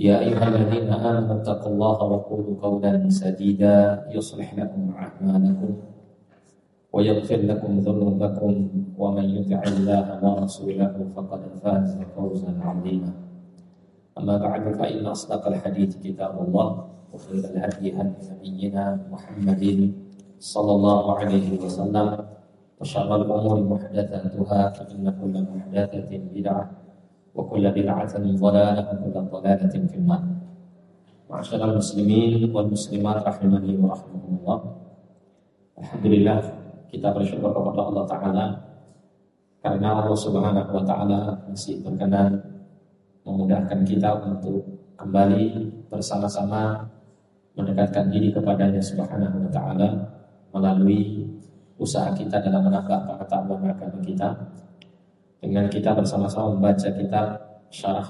يا أيها الذين آمنوا اتقوا الله وقولوا قولا سديدا يصلح لكم أعمالكم ويغفر لكم ذنوبكم ومن يطع الله ورسوله فقد فاز فوزا عظيما. أما بعد فإن أصدق الحديث كتاب الله وخير الهدي هدي نبينا محمد صلى الله عليه وسلم وشر الأمور محدثاتها فإن كل محدثة بدعة وكل بدعة ضلالة وكل ضلالة في النار معاشر المسلمين والmuslimat rahimani wa rahmatullah Alhamdulillah kita bersyukur kepada Allah Ta'ala karena Allah Subhanahu wa Ta'ala masih berkenan memudahkan kita untuk kembali bersama-sama mendekatkan diri kepadanya Subhanahu wa Ta'ala melalui usaha kita dalam menambah pengetahuan agama kita dengan kita bersama-sama membaca kitab Syarah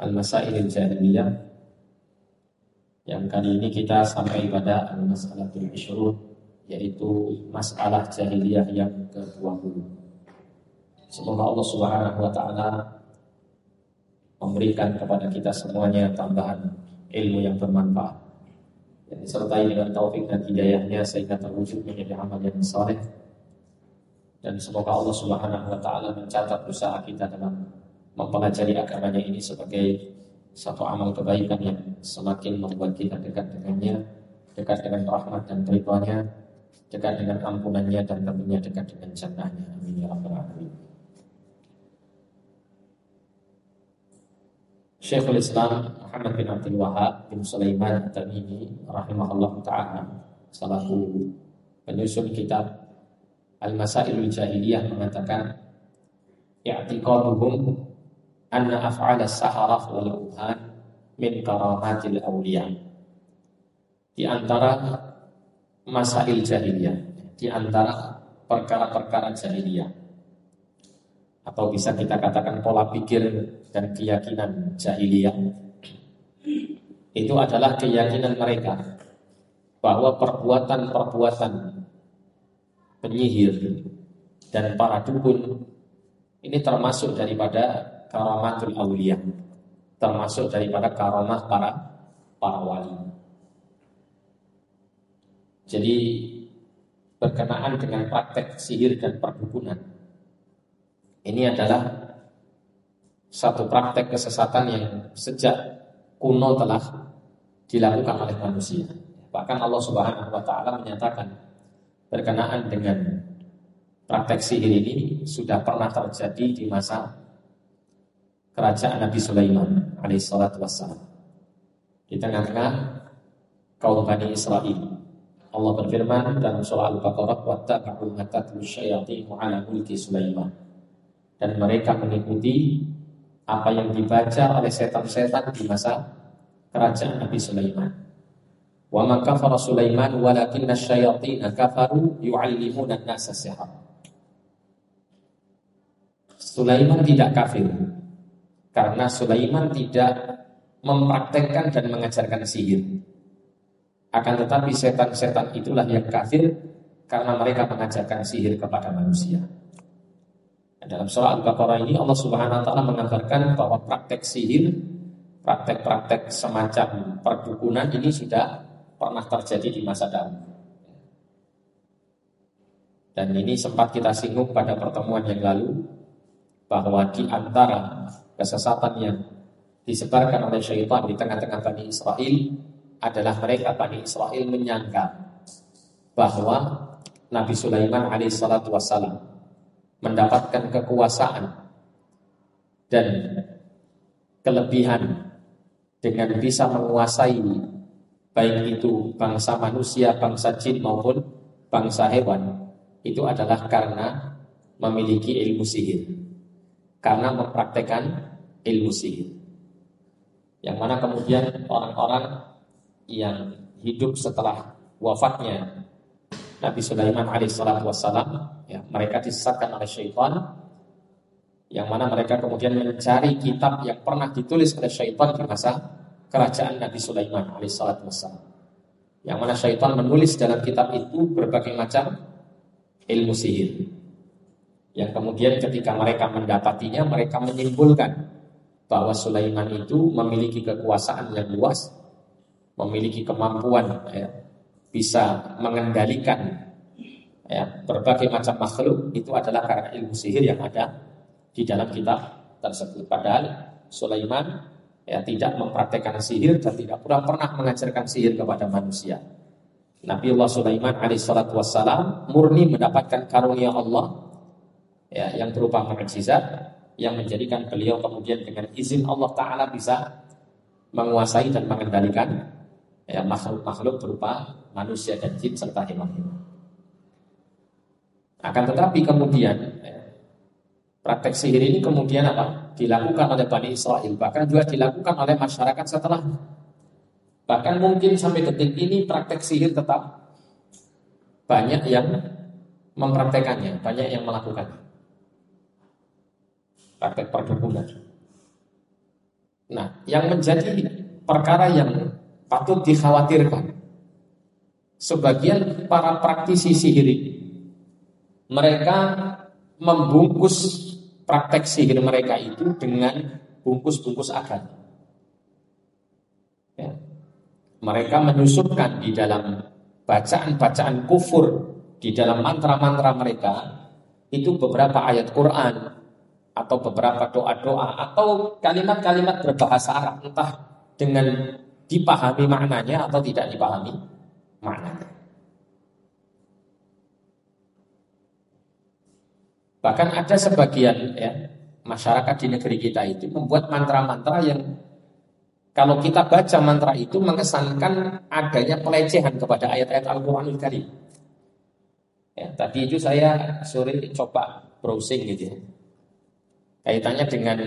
Al-Masail Jahiliyah yang kali ini kita sampai pada Al-Mas'alatul Ishrun yaitu masalah jahiliyah yang ke-20. Semoga Allah Subhanahu wa taala memberikan kepada kita semuanya tambahan ilmu yang bermanfaat. Yang disertai dengan taufik dan hidayahnya sehingga terwujud menjadi amal yang saleh dan semoga Allah Subhanahu wa taala mencatat usaha kita dalam mempelajari agamanya ini sebagai satu amal kebaikan yang semakin membuat kita dekat dengannya, dekat dengan rahmat dan ridhonya, dekat dengan ampunannya dan tentunya dekat dengan jannahnya. Amin ya rabbal alamin. Syekhul Islam Muhammad bin Abdul Wahab bin Sulaiman At-Tamimi rahimahullah taala selaku penyusun kitab Al-Masailul Jahiliyah mengatakan i'tiqaduhum anna af'ala saharah wal uhan min karamatil awliya. Di antara masail jahiliyah, di antara perkara-perkara jahiliyah atau bisa kita katakan pola pikir dan keyakinan jahiliyah itu adalah keyakinan mereka bahwa perbuatan-perbuatan penyihir. Dan para dukun ini termasuk daripada karamatul awliya. Termasuk daripada karamah para para wali. Jadi berkenaan dengan praktek sihir dan perdukunan ini adalah satu praktek kesesatan yang sejak kuno telah dilakukan oleh manusia. Bahkan Allah Subhanahu wa taala menyatakan berkenaan dengan praktek sihir ini sudah pernah terjadi di masa kerajaan Nabi Sulaiman alaihissalatu wassalam. Di tengah-tengah kaum Bani Israel. Allah berfirman dalam surah Al-Baqarah wattaba'u ma tatlu syayatinu ala mulki Sulaiman. Dan mereka mengikuti apa yang dibaca oleh setan-setan di masa kerajaan Nabi Sulaiman. Sulaiman. Sulaiman tidak kafir karena Sulaiman tidak mempraktekkan dan mengajarkan sihir. Akan tetapi setan-setan itulah yang kafir karena mereka mengajarkan sihir kepada manusia. dalam surah Al-Baqarah ini Allah Subhanahu wa taala mengabarkan bahwa praktek sihir, praktek-praktek semacam perdukunan ini sudah pernah terjadi di masa dahulu. Dan ini sempat kita singgung pada pertemuan yang lalu bahwa di antara kesesatan yang disebarkan oleh syaitan di tengah-tengah Bani Israel adalah mereka Bani Israel menyangka bahwa Nabi Sulaiman alaihissalatu wassalam mendapatkan kekuasaan dan kelebihan dengan bisa menguasai baik itu bangsa manusia, bangsa jin maupun bangsa hewan itu adalah karena memiliki ilmu sihir. Karena mempraktekkan ilmu sihir. Yang mana kemudian orang-orang yang hidup setelah wafatnya Nabi Sulaiman alaihissalatu wassalam ya, mereka disesatkan oleh syaitan yang mana mereka kemudian mencari kitab yang pernah ditulis oleh syaitan di masa kerajaan Nabi Sulaiman alaihissalatu wassalam yang mana syaitan menulis dalam kitab itu berbagai macam ilmu sihir. Yang kemudian ketika mereka mendapatinya mereka menyimpulkan bahwa Sulaiman itu memiliki kekuasaan yang luas memiliki kemampuan ya, bisa mengendalikan ya, berbagai macam makhluk. Itu adalah karena ilmu sihir yang ada di dalam kitab tersebut. Padahal Sulaiman ya tidak mempraktekkan sihir dan tidak pula pernah mengajarkan sihir kepada manusia. Nabi Allah Sulaiman alaihissalatu wassalam murni mendapatkan karunia Allah ya, yang berupa mukjizat yang menjadikan beliau kemudian dengan izin Allah Ta'ala bisa menguasai dan mengendalikan ya, makhluk-makhluk berupa manusia dan jin serta hewan-hewan. Akan tetapi kemudian ya, praktek sihir ini kemudian apa? Dilakukan oleh Bani Israel, bahkan juga dilakukan oleh masyarakat setelah. Bahkan mungkin sampai detik ini praktek sihir tetap banyak yang mempraktekannya, banyak yang melakukan praktek perdukunan. Nah, yang menjadi perkara yang patut dikhawatirkan. Sebagian para praktisi sihir mereka membungkus praktek sihir mereka itu dengan bungkus-bungkus agama. Ya. Mereka menyusupkan di dalam bacaan-bacaan kufur di dalam mantra-mantra mereka itu beberapa ayat Quran atau beberapa doa-doa atau kalimat-kalimat berbahasa Arab entah dengan dipahami maknanya atau tidak dipahami maknanya. Bahkan ada sebagian ya, masyarakat di negeri kita itu membuat mantra-mantra yang kalau kita baca mantra itu mengesankan adanya pelecehan kepada ayat-ayat Al-Quranul Karim. Ya, tadi itu saya sore coba browsing gitu ya. Kaitannya dengan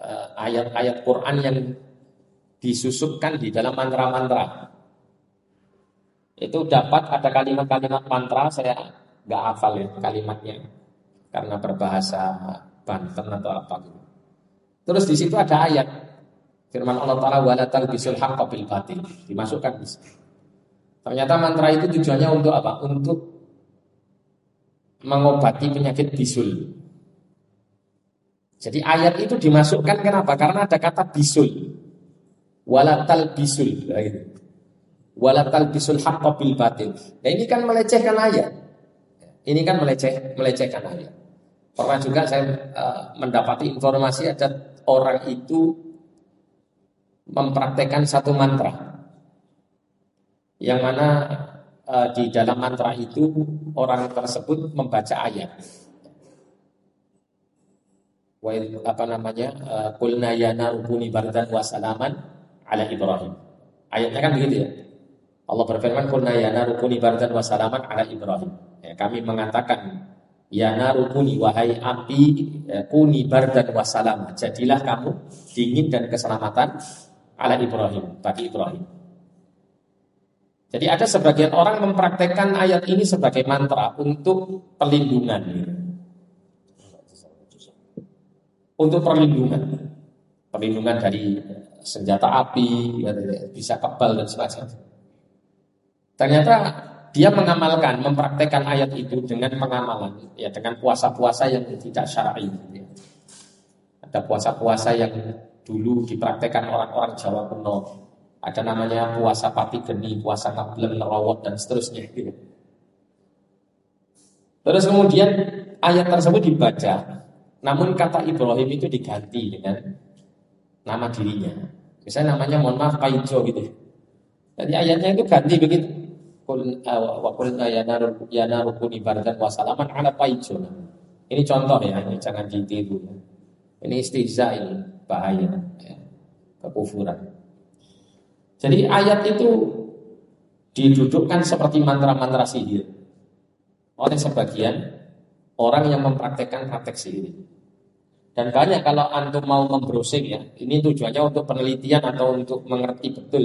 eh, ayat-ayat uh, Quran yang disusupkan di dalam mantra-mantra. Itu dapat ada kalimat-kalimat mantra saya nggak hafal ya kalimatnya karena berbahasa Banten atau apa gitu. Terus di situ ada ayat firman Allah Taala wala talbisul haqqo bil batil dimasukkan di situ. Ternyata mantra itu tujuannya untuk apa? Untuk mengobati penyakit bisul. Jadi ayat itu dimasukkan kenapa? Karena ada kata bisul walatal bisul nah, gitu. walatal bisul haqqa bil batil nah ini kan melecehkan ayat ini kan meleceh melecehkan ayat pernah juga saya uh, mendapati informasi ada orang itu mempraktekkan satu mantra yang mana uh, di dalam mantra itu orang tersebut membaca ayat wa apa namanya uh, kulna ya narubuni bardan wa salaman ala Ibrahim. Ayatnya kan begitu ya. Allah berfirman, "Qulna ya naru kuni bardan wa salaman ala Ibrahim." Ya, kami mengatakan, "Ya naru kuni wahai api, ya, kuni bardan wa salam." Jadilah kamu dingin dan keselamatan ala Ibrahim, bagi Ibrahim. Jadi ada sebagian orang mempraktekkan ayat ini sebagai mantra untuk perlindungan. Untuk perlindungan. Perlindungan dari senjata api, bisa kebal dan sebagainya. Ternyata dia mengamalkan, mempraktekkan ayat itu dengan pengamalan, ya dengan puasa-puasa yang tidak syar'i. Ya. Ada puasa-puasa yang dulu dipraktekkan orang-orang Jawa kuno. Ada namanya puasa pati geni, puasa kablem, nerawat dan seterusnya. Gitu. Terus kemudian ayat tersebut dibaca, namun kata Ibrahim itu diganti dengan nama dirinya. Misalnya namanya mohon maaf gitu. Jadi ayatnya itu ganti begitu. Kul eh, wa qul ya naru ya naru kuni bardan wa salaman ala. Ini contoh ya, ini jangan ditiru. Ini istihza ini bahaya ya, kekufuran. Jadi ayat itu didudukkan seperti mantra-mantra sihir oleh sebagian orang yang mempraktekkan praktek sihir. Dan banyak kalau antum mau membrowsing ya, ini tujuannya untuk penelitian atau untuk mengerti betul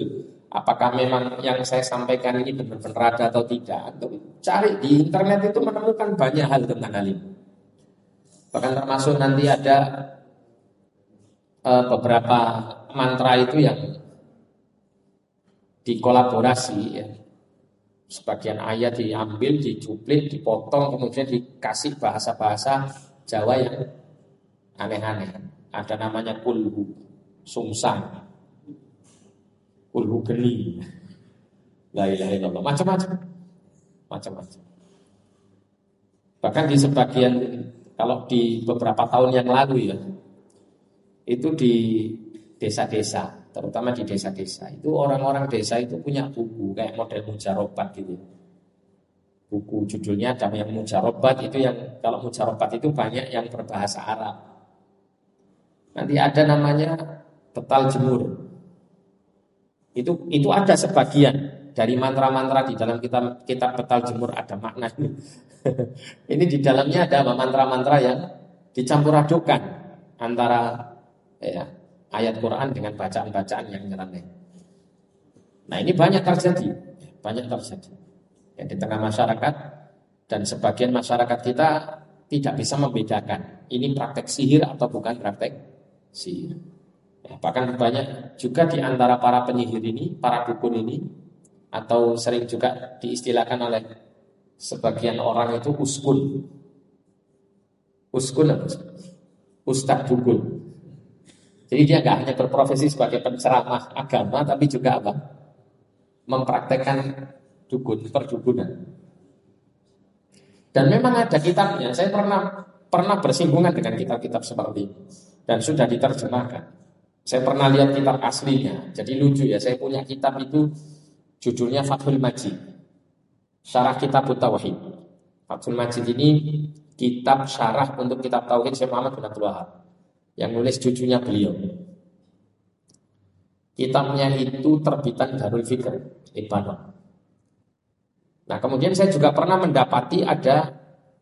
apakah memang yang saya sampaikan ini benar-benar ada atau tidak. Untuk cari di internet itu menemukan banyak hal tentang hal ini. Bahkan termasuk nanti ada uh, beberapa mantra itu yang dikolaborasi ya. Sebagian ayat diambil, dicuplik, dipotong, kemudian dikasih bahasa-bahasa Jawa yang aneh-aneh. Ada namanya kulhu, sungsang, kulhu geni, la ilaha illallah, macam-macam, macam-macam. Bahkan di sebagian, kalau di beberapa tahun yang lalu ya, itu di desa-desa terutama di desa-desa. Itu orang-orang desa itu punya buku kayak model mujarobat gitu. Buku judulnya ada yang mujarobat itu yang kalau mujarobat itu banyak yang berbahasa Arab. Nanti ada namanya petal jemur. Itu itu ada sebagian dari mantra-mantra di dalam kitab kitab petal jemur ada makna ini. di dalamnya ada mantra-mantra yang dicampur adukan antara ya, ayat Quran dengan bacaan-bacaan yang nyeleneh. Nah ini banyak terjadi, banyak terjadi. Ya, di tengah masyarakat dan sebagian masyarakat kita tidak bisa membedakan ini praktek sihir atau bukan praktek sihir. Ya, bahkan banyak juga di antara para penyihir ini, para dukun ini, atau sering juga diistilahkan oleh sebagian orang itu uskun. Uskun apa? Ustadz dukun. Jadi dia nggak hanya berprofesi sebagai penceramah agama, tapi juga apa? Mempraktekkan dukun, perdukunan. Dan memang ada kitabnya. Saya pernah pernah bersinggungan dengan kitab-kitab seperti ini dan sudah diterjemahkan. Saya pernah lihat kitab aslinya. Jadi lucu ya, saya punya kitab itu judulnya Fathul Majid. Syarah Kitab Tauhid. Fathul Majid ini kitab syarah untuk kitab tauhid Syekh Muhammad bin Abdul Wahab yang nulis cucunya beliau. Kitabnya itu terbitan Darul Fikr Lebanon. Nah kemudian saya juga pernah mendapati ada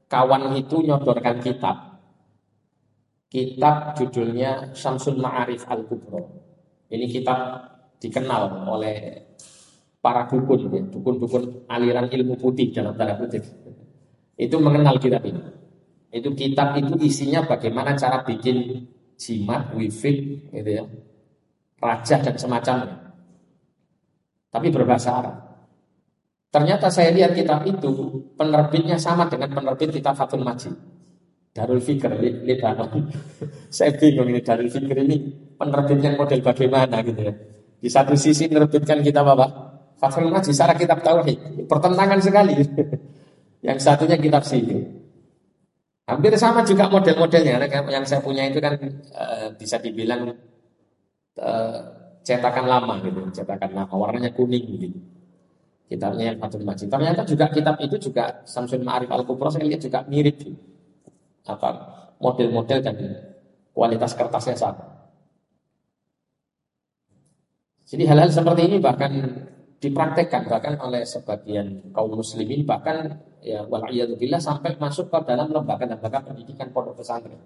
kawan itu nyodorkan kitab. Kitab judulnya Samsul Ma'arif Al-Kubro. Ini kitab dikenal oleh para dukun, ya, dukun-dukun aliran ilmu putih dalam tanda kutip. Itu mengenal kitab ini. Itu kitab itu isinya bagaimana cara bikin jimat, wifit, gitu ya, raja dan semacamnya. Tapi berbahasa Arab. Ternyata saya lihat kitab itu penerbitnya sama dengan penerbit kitab Fatul Majid. Darul Fikr Lebanon. saya bingung ini Darul Fikr ini penerbitnya model bagaimana gitu ya. Di satu sisi menerbitkan kitab apa? Fatul Majid, secara kitab tauhid. Pertentangan sekali. Yang satunya kitab sihir. Hampir sama juga model-modelnya. Yang saya punya itu kan uh, bisa dibilang uh, cetakan lama gitu, cetakan lama, warnanya kuning gitu. Kitabnya yang Fathul Majid. Ternyata juga kitab itu juga Samsul Ma'arif Al-Kubro saya lihat juga mirip gitu. Apa model-model dan kualitas kertasnya sama. Jadi hal-hal seperti ini bahkan dipraktekkan bahkan oleh sebagian kaum muslimin bahkan ya waliyadzubillah sampai masuk ke dalam lembaga-lembaga pendidikan pondok pesantren.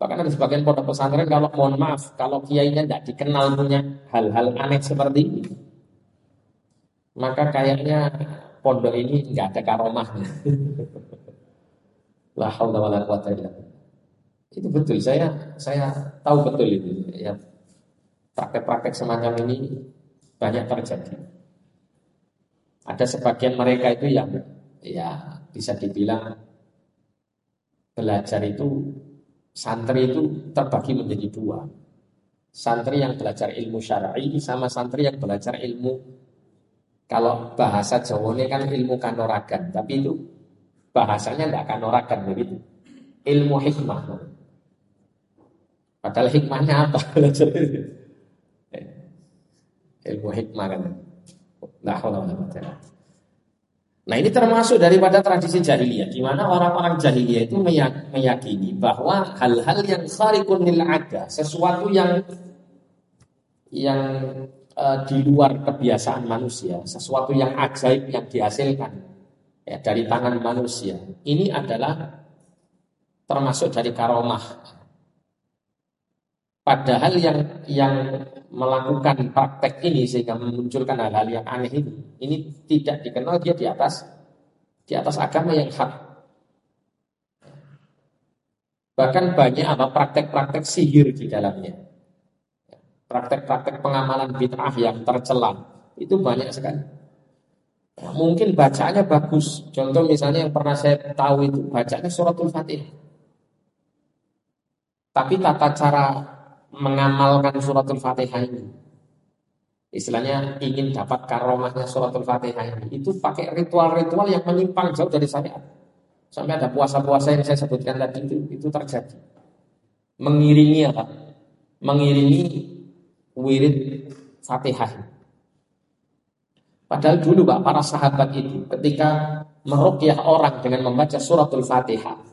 Bahkan ada sebagian pondok pesantren kalau mohon maaf kalau kiainya tidak dikenal punya hal-hal aneh seperti ini, maka kayaknya pondok ini nggak ada karomahnya. La haula wala quwata Itu betul saya saya tahu betul itu ya. Praktek-praktek semacam ini banyak terjadi. Ada sebagian mereka itu yang ya bisa dibilang belajar itu santri itu terbagi menjadi dua. Santri yang belajar ilmu syar'i sama santri yang belajar ilmu kalau bahasa Jawa ini kan ilmu kanoragan, tapi itu bahasanya tidak kanoragan begitu. Ilmu hikmah. Padahal hikmahnya apa? Ilmu hikmah kan. Nah ini termasuk daripada tradisi jahiliyah di mana orang-orang jahiliyah itu meyakini bahwa hal-hal yang sarikun lil ada, sesuatu yang yang uh, di luar kebiasaan manusia, sesuatu yang ajaib yang dihasilkan ya, dari tangan manusia. Ini adalah termasuk dari karomah. Padahal yang yang melakukan praktek ini sehingga memunculkan hal-hal yang aneh ini, ini tidak dikenal dia di atas di atas agama yang hak. Bahkan banyak apa praktek-praktek sihir di dalamnya. Praktek-praktek pengamalan bid'ah yang tercela itu banyak sekali. Mungkin bacaannya bagus. Contoh misalnya yang pernah saya tahu itu bacanya suratul Fatihah. Tapi tata cara mengamalkan suratul Fatihah ini istilahnya ingin dapat karomahnya suratul Fatihah ini itu pakai ritual-ritual yang menyimpang jauh dari syariat. Sampai ada puasa-puasa yang saya sebutkan tadi itu itu terjadi. Mengiringi apa? Mengiringi wirid Fatihah. Padahal dulu Pak para sahabat itu ketika meruqyah orang dengan membaca suratul Fatihah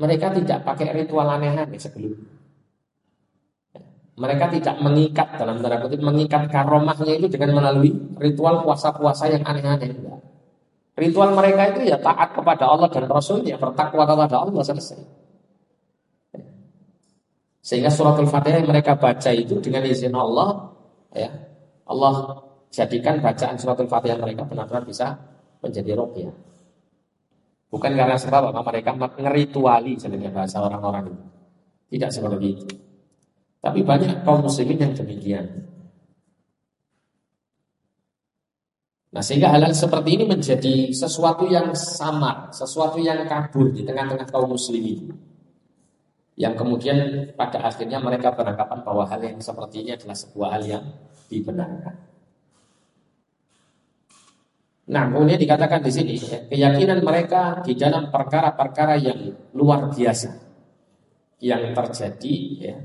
mereka tidak pakai ritual aneh-aneh sebelumnya. Mereka tidak mengikat dalam tanda kutip mengikat karomahnya itu dengan melalui ritual puasa-puasa yang aneh-aneh. Ritual mereka itu ya taat kepada Allah dan Rasulnya, bertakwa kepada Allah selesai. Sehingga suratul Fatihah yang mereka baca itu dengan izin Allah, ya Allah jadikan bacaan suratul Fatihah mereka benar-benar bisa menjadi rukyah. Bukan karena sebab apa mereka ngerituali sebenarnya bahasa orang-orang itu. Tidak seperti itu. Tapi banyak kaum muslimin yang demikian. Nah sehingga hal-hal seperti ini menjadi sesuatu yang samar, sesuatu yang kabur di tengah-tengah kaum muslimin. Yang kemudian pada akhirnya mereka beranggapan bahwa hal yang seperti ini adalah sebuah hal yang dibenarkan. Nah, kemudian dikatakan di sini keyakinan mereka di dalam perkara-perkara yang luar biasa yang terjadi ya,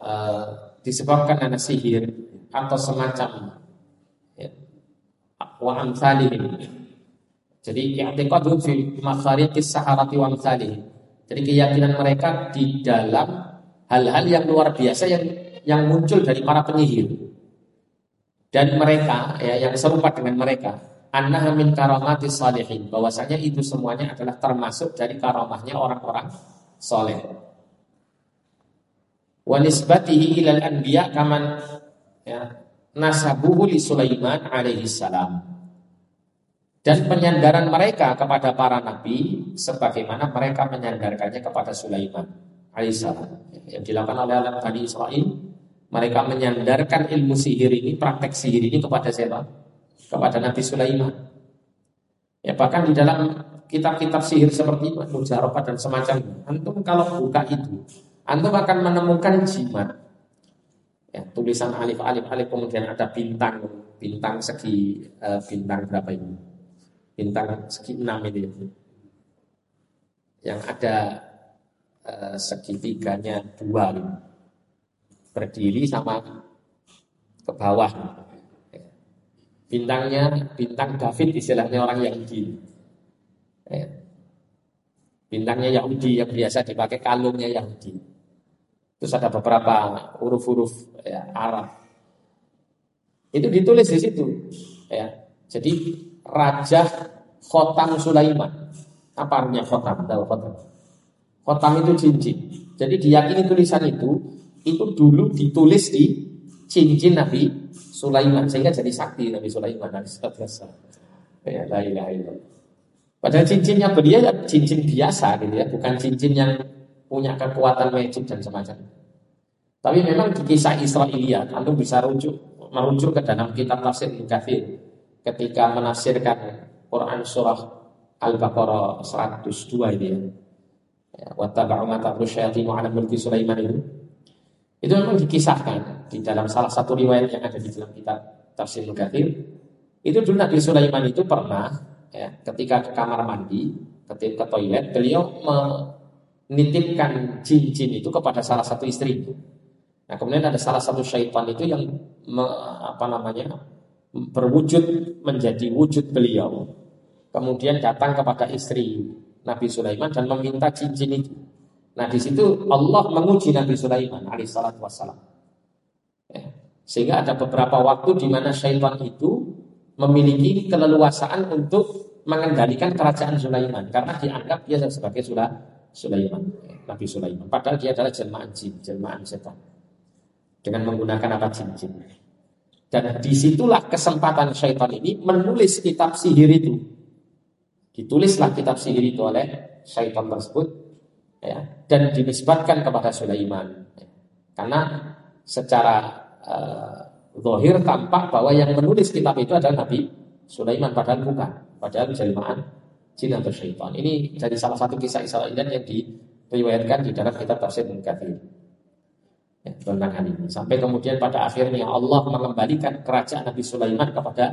uh, disebabkan anak sihir atau semacam ya, wa. Jadi i'tiqadu fi makhariqis saharati wa. Jadi keyakinan mereka di dalam hal-hal yang luar biasa yang yang muncul dari para penyihir dan mereka ya yang serupa dengan mereka annaha min karamati salihin. Bahwasanya itu semuanya adalah termasuk dari karamahnya orang-orang soleh. Wa nisbatihi ilal anbiya kaman ya nasabuhu li Sulaiman alaihi salam. Dan penyandaran mereka kepada para nabi sebagaimana mereka menyandarkannya kepada Sulaiman alaihissalam yang dilakukan oleh alam Bani Israel mereka menyandarkan ilmu sihir ini, praktek sihir ini kepada siapa? Kepada Nabi Sulaiman. Ya bahkan di dalam kitab-kitab sihir seperti Mujarabah dan semacamnya, antum kalau buka itu, antum akan menemukan jimat. Ya, tulisan alif alif alif kemudian ada bintang bintang segi uh, bintang berapa ini? Bintang segi enam ini. Yang ada uh, segitiganya dua ini berdiri sama ke bawah. Bintangnya bintang David istilahnya orang Yahudi. Ya. Bintangnya Yahudi yang biasa dipakai kalungnya Yahudi. Terus ada beberapa huruf-huruf ya, Arab. Itu ditulis di situ. Ya. Jadi Raja Khotam Sulaiman. Apa artinya Khotam? Khotam? Khotam itu cincin. Jadi diyakini tulisan itu itu dulu ditulis di cincin Nabi Sulaiman sehingga jadi sakti Nabi Sulaiman ya la ilaha padahal cincinnya beliau ya cincin biasa gitu ya bukan cincin yang punya kekuatan magic dan semacam. Tapi memang di kisah Israelia Anda bisa rujuk merujuk ke dalam kitab tafsir Kafir ketika menafsirkan Quran surah Al-Baqarah 102 ini ya. ya wa tabau ma syaitan ala mulki Sulaiman itu itu memang dikisahkan di dalam salah satu riwayat yang ada di dalam kitab Tafsir Mugatir. Itu dulu Nabi Sulaiman itu pernah ya, ketika ke kamar mandi, ketika ke toilet, beliau me, nitipkan jin-jin itu kepada salah satu istri. Nah, kemudian ada salah satu syaitan itu yang me, apa namanya berwujud menjadi wujud beliau. Kemudian datang kepada istri Nabi Sulaiman dan meminta cincin itu. Nah, di situ Allah menguji Nabi Sulaiman alaihissalam wassalam. Ya. Sehingga ada beberapa waktu di mana syaitan itu memiliki keleluasaan untuk mengendalikan kerajaan Sulaiman karena dianggap dia sebagai Sulaiman, Nabi Sulaiman. Padahal dia adalah jelmaan jin, jelmaan setan. Dengan menggunakan apa cincin. Dan di situlah kesempatan syaitan ini menulis kitab sihir itu. Ditulislah kitab sihir itu oleh syaitan tersebut ya, dan dinisbatkan kepada Sulaiman. Karena secara uh, tampak bahwa yang menulis kitab itu adalah Nabi Sulaiman padahal bukan, padahal jelmaan jin atau syaitan. Ini jadi salah satu kisah Israelian yang diriwayatkan di dalam kitab tafsir Mukathir. Ya, tentang hal ini. Sampai kemudian pada akhirnya Allah mengembalikan kerajaan Nabi Sulaiman kepada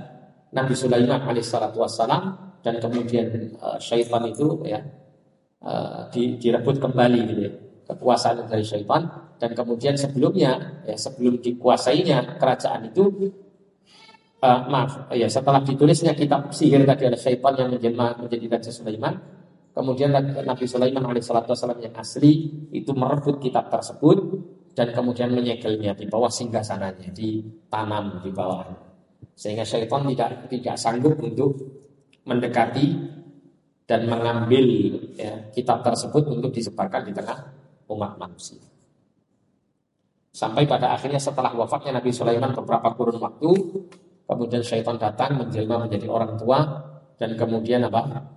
Nabi Sulaiman alaihissalatu wassalam dan kemudian uh, syaitan itu ya uh, direbut kembali gitu ya. Kekuasaan dari syaitan. Dan kemudian sebelumnya ya sebelum dikuasainya kerajaan itu uh, maaf ya setelah ditulisnya kitab sihir tadi oleh syaitan yang menjelma menjadi Raja Sulaiman kemudian Nabi Sulaiman alaihissalam yang asli itu merebut kitab tersebut dan kemudian menyegelnya di bawah singgah sananya ditanam di bawah. Sehingga syaitan tidak tidak sanggup untuk mendekati dan mengambil ya, kitab tersebut untuk disebarkan di tengah umat manusia. Sampai pada akhirnya setelah wafatnya Nabi Sulaiman beberapa kurun waktu, kemudian syaitan datang menjelma menjadi orang tua dan kemudian apa?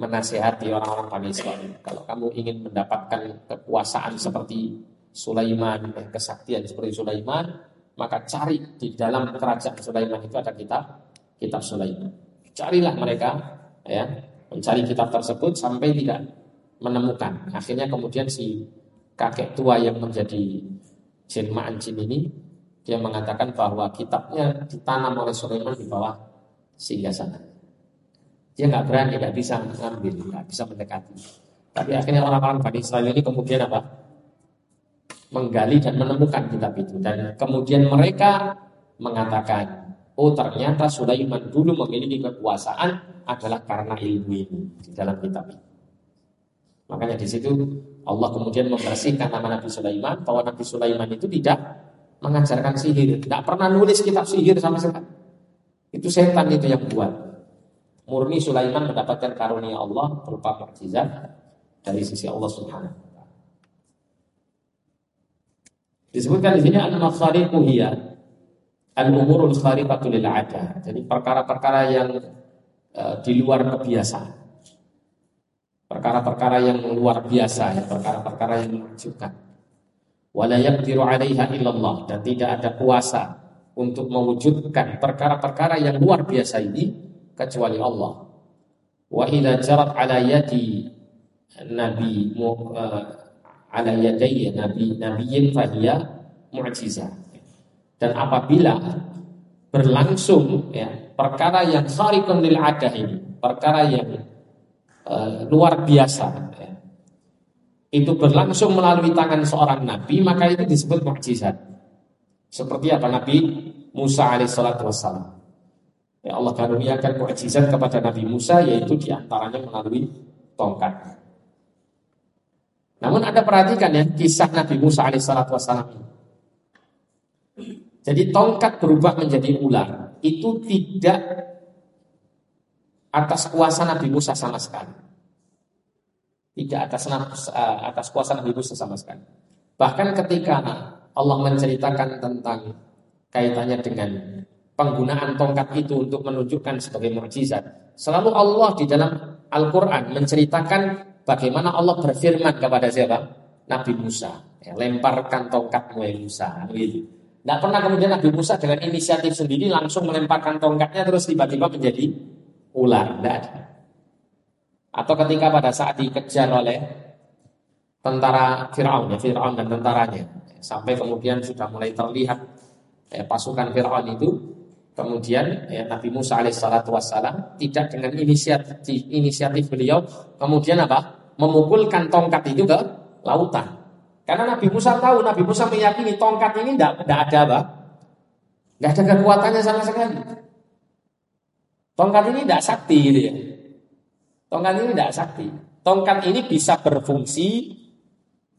menasihati orang-orang Bani Israel. Kalau kamu ingin mendapatkan kekuasaan seperti Sulaiman, eh, kesaktian seperti Sulaiman, maka cari di dalam kerajaan Sulaiman itu ada kitab kitab Sulaiman. Carilah mereka ya, mencari kitab tersebut sampai tidak menemukan. Akhirnya kemudian si kakek tua yang menjadi jelmaan jin ini dia mengatakan bahwa kitabnya ditanam oleh Sulaiman di bawah singgah sana. Dia nggak berani, nggak bisa mengambil, nggak bisa mendekati. Tapi akhirnya orang-orang Bani Israel ini kemudian apa? Menggali dan menemukan kitab itu dan kemudian mereka mengatakan, oh ternyata Sulaiman dulu memiliki kekuasaan adalah karena ilmu ini di dalam kitab ini. Makanya di situ Allah kemudian membersihkan nama Nabi Sulaiman bahwa Nabi Sulaiman itu tidak mengajarkan sihir, tidak pernah nulis kitab sihir sama sekali. Itu setan itu yang buat. Murni Sulaiman mendapatkan karunia Allah berupa mukjizat dari sisi Allah Subhanahu wa taala. Disebutkan di sini al-makhariqu hiya al-umurul khariqatu lil Jadi perkara-perkara yang uh, di luar kebiasaan. Perkara-perkara yang luar biasa ya perkara-perkara yang menakjubkan. Wala yaqdiru 'alaiha illallah dan tidak ada kuasa untuk mewujudkan perkara-perkara yang luar biasa ini kecuali Allah. Wa idza jarat 'ala yadi nabi uh, ala yadayya nabi nabiyyin fahiya mu'jizah dan apabila berlangsung ya perkara yang khariqun lil adah ini perkara yang uh, luar biasa. Ya. itu berlangsung melalui tangan seorang nabi maka itu disebut mukjizat. Seperti apa Nabi Musa alaihissalatu wassalam. Ya Allah karuniakan mukjizat kepada Nabi Musa yaitu di antaranya melalui tongkat. Namun ada perhatikan ya kisah Nabi Musa alaihissalatu wassalam ini jadi tongkat berubah menjadi ular itu tidak atas kuasa Nabi Musa sama sekali. Tidak atas eh, atas kuasa Nabi Musa sama sekali. Bahkan ketika Allah menceritakan tentang kaitannya dengan penggunaan tongkat itu untuk menunjukkan sebagai mukjizat, selalu Allah di dalam Al-Qur'an menceritakan bagaimana Allah berfirman kepada siapa? Nabi Musa. Ya, lemparkan tongkatmu ya Musa. Gitu. Tidak pernah kemudian Nabi Musa dengan inisiatif sendiri langsung melemparkan tongkatnya terus tiba-tiba menjadi ular, tidak ada. Atau ketika pada saat dikejar oleh tentara Fir'aun, ya, Fir'aun dan tentaranya, sampai kemudian sudah mulai terlihat ya, pasukan Fir'aun itu, kemudian ya, Nabi Musa alaihissalatu wassalam tidak dengan inisiatif, inisiatif beliau, kemudian apa? memukulkan tongkat itu ke lautan. Karena Nabi Musa tahu, Nabi Musa meyakini tongkat ini tidak ada apa? Tidak ada kekuatannya sama sekali. Tongkat ini tidak sakti gitu ya. Tongkat ini tidak sakti. Tongkat ini bisa berfungsi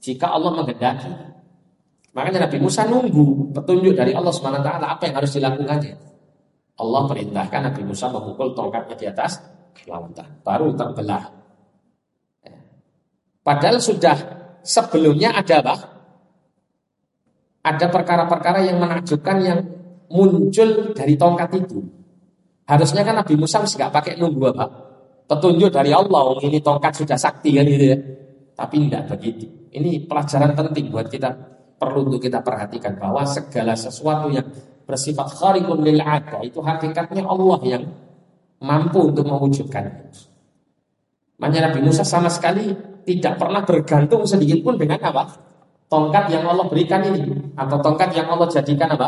jika Allah menghendaki. Makanya Nabi Musa nunggu petunjuk dari Allah SWT apa yang harus dilakukannya. Allah perintahkan Nabi Musa memukul tongkatnya di atas lautan. Baru terbelah. Padahal sudah sebelumnya ada apa? Ada perkara-perkara yang menakjubkan yang muncul dari tongkat itu. Harusnya kan Nabi Musa mesti gak pakai nunggu apa? Petunjuk dari Allah, ini tongkat sudah sakti kan gitu ya. Tapi tidak begitu. Ini pelajaran penting buat kita perlu untuk kita perhatikan bahwa segala sesuatu yang bersifat kharikun lil ada itu hakikatnya Allah yang mampu untuk mewujudkannya. Makanya Nabi Musa sama sekali tidak pernah bergantung sedikit pun dengan apa? Tongkat yang Allah berikan ini atau tongkat yang Allah jadikan apa?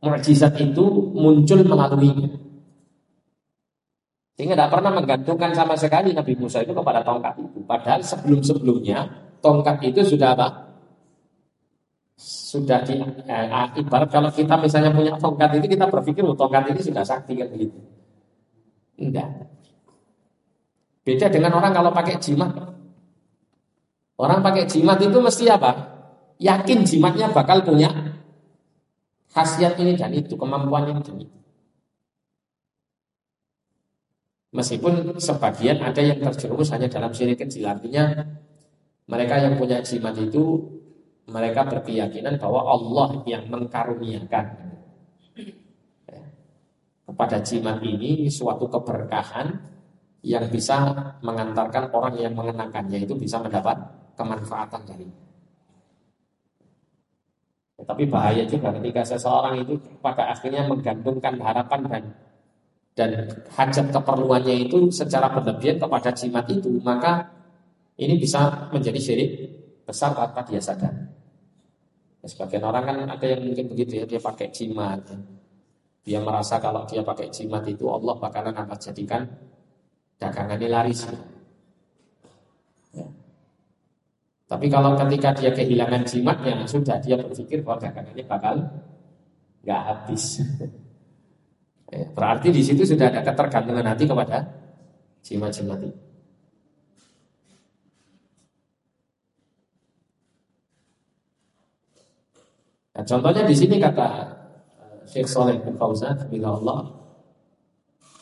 Mukjizat itu muncul melaluinya. Sehingga tidak pernah menggantungkan sama sekali Nabi Musa itu kepada tongkat itu. Padahal sebelum-sebelumnya tongkat itu sudah apa? Sudah di eh, ibarat kalau kita misalnya punya tongkat itu kita berpikir oh, tongkat ini sudah sakti kan begitu. Enggak. Beda dengan orang kalau pakai jimat. Orang pakai jimat itu mesti apa? Yakin jimatnya bakal punya khasiat ini dan itu, kemampuan ini dan. Meskipun sebagian ada yang terjerumus hanya dalam syirik kecil Artinya mereka yang punya jimat itu Mereka berkeyakinan bahwa Allah yang mengkaruniakan ya. Kepada jimat ini suatu keberkahan Yang bisa mengantarkan orang yang mengenakannya itu bisa mendapat kemanfaatan dari ya, Tapi bahaya juga ketika seseorang itu pada akhirnya menggantungkan harapan dan dan hajat keperluannya itu secara berlebihan kepada jimat itu, maka ini bisa menjadi syirik besar tanpa dia sadar. Ya, sebagian orang kan ada yang mungkin begitu ya, dia pakai jimat. Dia merasa kalau dia pakai jimat itu Allah bakalan akan jadikan dagangannya laris. Ya. Tapi kalau ketika dia kehilangan jimatnya, sudah dia berpikir bahwa dagangannya bakal nggak habis. Ya, berarti di situ sudah ada ketergantungan hati kepada jimat-jimat itu. Nah, contohnya di sini kata eh, Syekh Soleh bin Fauzan, Allah.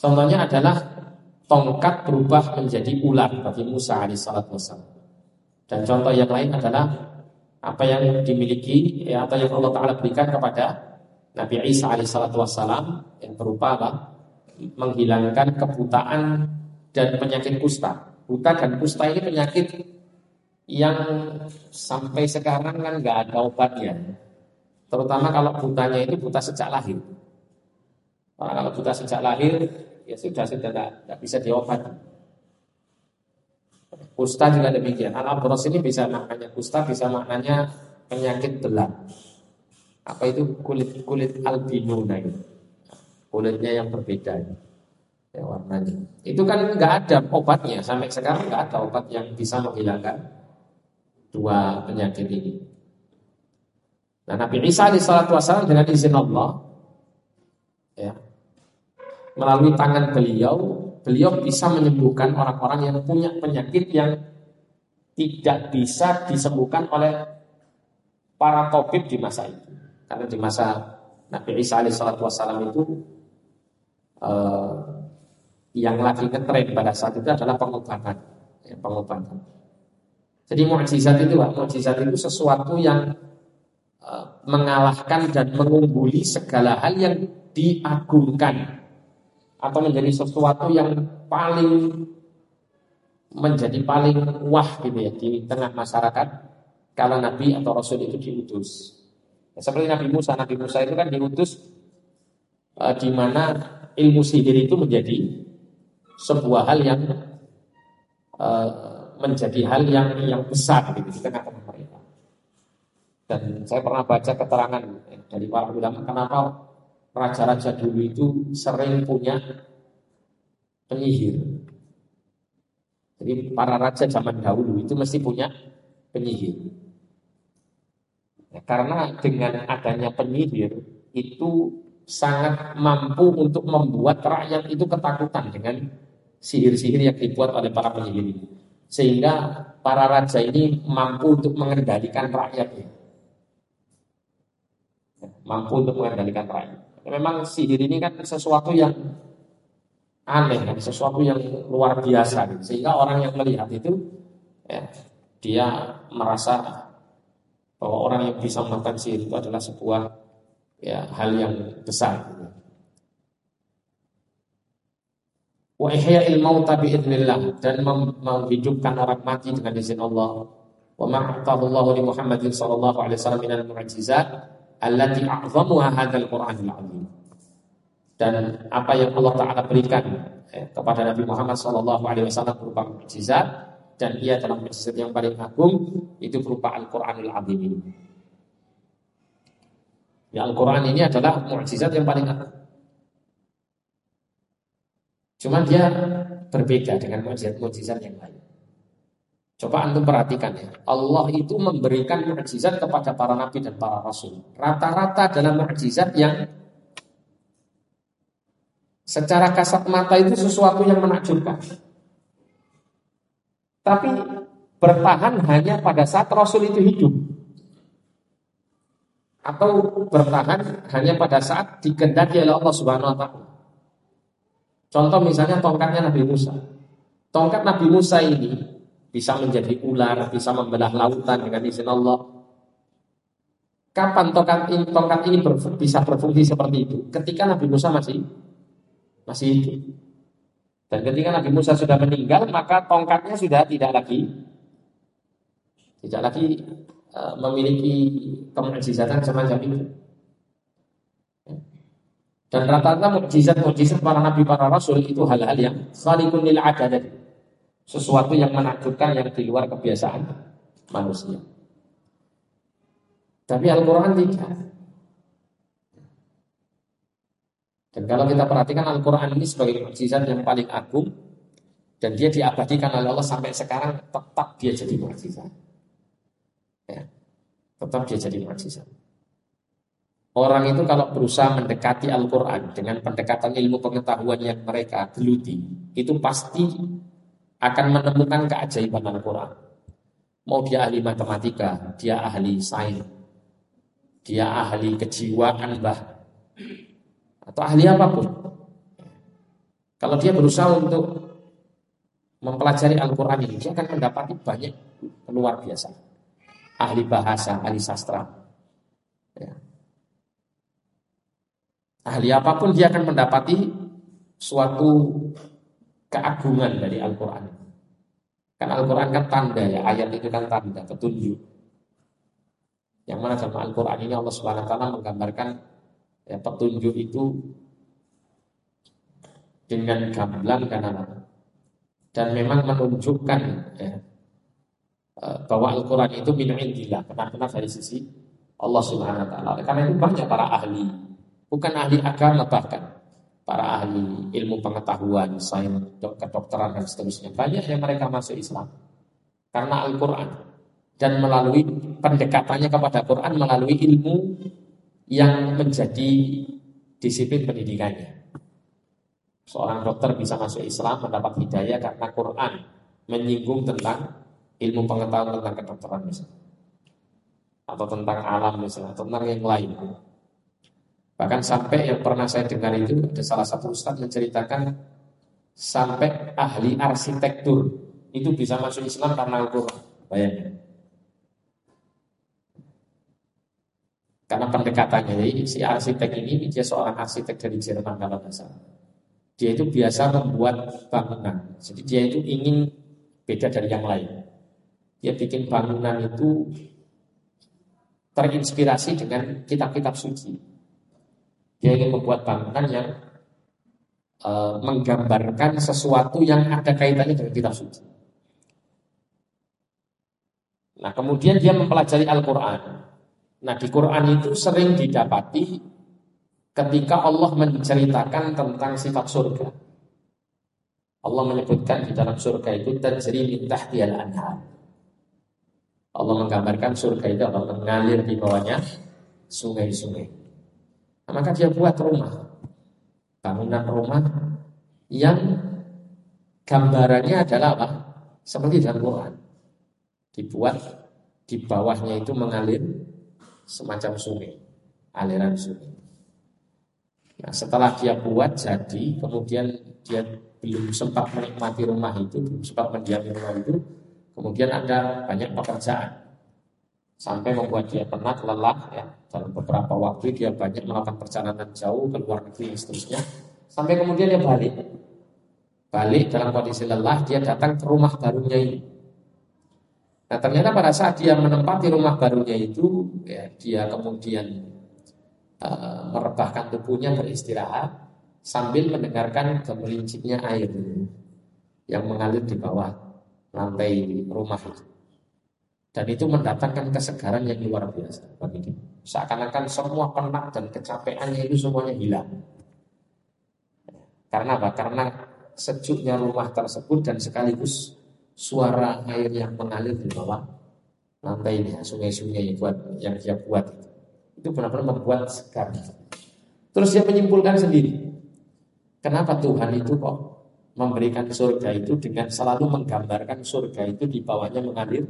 Contohnya adalah tongkat berubah menjadi ular bagi Musa alaihissalam. Dan contoh yang lain adalah apa yang dimiliki ya, atau yang Allah Taala berikan kepada Nabi Isa alaihissalatu wassalam yang berupa apa? Menghilangkan kebutaan dan penyakit kusta. Buta dan kusta ini penyakit yang sampai sekarang kan nggak ada obatnya. Terutama kalau butanya itu buta sejak lahir. Karena kalau buta sejak lahir ya sudah sudah tidak bisa diobati. Kusta juga demikian. Al ini bisa maknanya kusta, bisa maknanya penyakit belang. Apa itu? Kulit kulit albino itu kulitnya yang berbeda ya warnanya. Itu kan nggak ada obatnya. Sampai sekarang nggak ada obat yang bisa menghilangkan dua penyakit ini. Nah Nabi Isa alaihissalam dengan izin Allah ya melalui tangan beliau beliau bisa menyembuhkan orang-orang yang punya penyakit yang tidak bisa disembuhkan oleh para tabib di masa itu. Karena di masa Nabi Isa alaihissalam itu uh, yang lagi ngetren pada saat itu adalah pengobatan, ya, pengobatan. Jadi mukjizat itu, mukjizat itu sesuatu yang uh, mengalahkan dan mengungguli segala hal yang diagungkan atau menjadi sesuatu yang paling menjadi paling wah gitu ya di tengah masyarakat kalau Nabi atau Rasul itu diutus. Ya, seperti Nabi Musa, Nabi Musa itu kan diutus uh, di mana ilmu sihir itu menjadi sebuah hal yang uh, menjadi hal yang yang besar gitu, di tengah-tengah mereka. Dan saya pernah baca keterangan dari para ulama kenapa raja-raja dulu itu sering punya penyihir. Jadi para raja zaman dahulu itu mesti punya penyihir. Ya, karena dengan adanya penyihir itu sangat mampu untuk membuat rakyat itu ketakutan dengan sihir-sihir yang dibuat oleh para penyihir. Sehingga para raja ini mampu untuk mengendalikan rakyatnya. Ya, mampu untuk mengendalikan rakyat. Memang sihir ini kan sesuatu yang aneh kan, sesuatu yang luar biasa gitu. sehingga orang yang melihat itu ya, dia merasa bahwa orang yang bisa melakukan sihir itu adalah sebuah ya hal yang besar. Wa ihya'il mauta dan menghidupkan orang mati dengan izin Allah. Wa ma'atahu Allah li Muhammadin sallallahu alaihi wasallam minal mu'jizat allati a'zamuha hadzal Qur'anil 'azim dan apa yang Allah Taala berikan eh, kepada Nabi Muhammad Wasallam berupa mukjizat dan ia dalam mukjizat yang paling agung itu berupa Al-Quranul Azim ini. Ya Al-Quran ini adalah mukjizat yang paling agung. Cuma dia berbeda dengan mukjizat-mukjizat yang lain. Coba antum perhatikan ya, Allah itu memberikan mukjizat kepada para nabi dan para rasul. Rata-rata dalam mukjizat yang Secara kasat mata itu sesuatu yang menakjubkan. Tapi bertahan hanya pada saat Rasul itu hidup. Atau bertahan hanya pada saat dikendaki oleh Allah Subhanahu wa taala. Contoh misalnya tongkatnya Nabi Musa. Tongkat Nabi Musa ini bisa menjadi ular, bisa membelah lautan dengan izin Allah. Kapan tongkat ini, tongkat ini bisa berfungsi seperti itu? Ketika Nabi Musa masih masih hidup. Dan ketika Nabi Musa sudah meninggal, maka tongkatnya sudah tidak lagi tidak lagi uh, memiliki kemujizatan semacam itu. Dan rata-rata mukjizat-mukjizat para nabi para rasul itu hal-hal yang khalikun lil adat. Sesuatu yang menakjubkan yang di luar kebiasaan manusia. Tapi Al-Quran tidak. Dan kalau kita perhatikan Al-Quran ini sebagai mukjizat yang paling agung dan dia diabadikan oleh Allah sampai sekarang tetap dia jadi mukjizat. Ya, tetap dia jadi mukjizat. Orang itu kalau berusaha mendekati Al-Quran dengan pendekatan ilmu pengetahuan yang mereka geluti, itu pasti akan menemukan keajaiban Al-Quran. Mau dia ahli matematika, dia ahli sains, dia ahli kejiwaan bah, atau ahli apa pun. Kalau dia berusaha untuk mempelajari Al-Quran ini, dia akan mendapati banyak luar biasa. Ahli bahasa, ahli sastra. Ya. Ahli apa pun dia akan mendapati suatu keagungan dari Al-Quran. Kan Al-Quran kan tanda ya, ayat itu kan tanda, petunjuk. Yang mana dalam Al-Quran ini Allah Subhanahu Wa Taala menggambarkan ya, petunjuk itu dengan gamblang dan dan memang menunjukkan ya, eh, bahwa Al-Quran itu min indillah benar-benar dari sisi Allah Subhanahu wa taala. Karena itu banyak para ahli, bukan ahli agama bahkan para ahli ilmu pengetahuan, sains, kedokteran dan seterusnya. Banyak yang mereka masuk Islam karena Al-Quran dan melalui pendekatannya kepada Quran melalui ilmu yang menjadi disiplin pendidikannya. Seorang dokter bisa masuk Islam mendapat hidayah karena Quran menyinggung tentang ilmu pengetahuan tentang kedokteran misalnya. Atau tentang alam misalnya, atau tentang yang lain. Bahkan sampai yang pernah saya dengar itu ada salah satu ustadz menceritakan sampai ahli arsitektur itu bisa masuk Islam karena Al-Quran. Karena pendekatannya, jadi si arsitek ini dia seorang arsitek dari Jerman kalau salah. Dia itu biasa membuat bangunan. Jadi dia itu ingin beda dari yang lain. Dia bikin bangunan itu terinspirasi dengan kitab-kitab suci. Dia ingin membuat bangunan yang e, menggambarkan sesuatu yang ada kaitannya dengan kitab suci. Nah, kemudian dia mempelajari Al-Quran. Nah di Quran itu sering didapati ketika Allah menceritakan tentang sifat surga. Allah menyebutkan di dalam surga itu tajri min tahtiyal anhar. Allah menggambarkan surga itu apa? Mengalir di bawahnya sungai-sungai. Maka dia buat rumah. Bangunan rumah yang gambarannya adalah apa? Seperti dalam Quran. Dibuat di bawahnya itu mengalir semacam sungai, aliran sungai. Nah, setelah dia buat jadi, kemudian dia belum sempat menikmati rumah itu, belum sempat mendiami rumah itu, kemudian ada banyak pekerjaan sampai membuat dia penat, lelah ya. Dalam beberapa waktu dia banyak melakukan perjalanan jauh ke luar negeri seterusnya. Sampai kemudian dia balik. Balik dalam kondisi lelah, dia datang ke rumah barunya ini. Nah ternyata pada saat dia menempati rumah barunya itu, ya, dia kemudian uh, merebahkan tubuhnya beristirahat sambil mendengarkan gemerincingnya air yang mengalir di bawah lantai rumah itu. Dan itu mendatangkan kesegaran yang luar biasa bagi dia. Seakan-akan semua penat dan kecapeannya itu semuanya hilang. Karena apa? Karena sejuknya rumah tersebut dan sekaligus suara air yang mengalir di bawah lantainya, sungai-sungai yang buat yang dia buat itu. Itu benar-benar membuat segar. Terus dia menyimpulkan sendiri. Kenapa Tuhan itu kok memberikan surga itu dengan selalu menggambarkan surga itu di bawahnya mengalir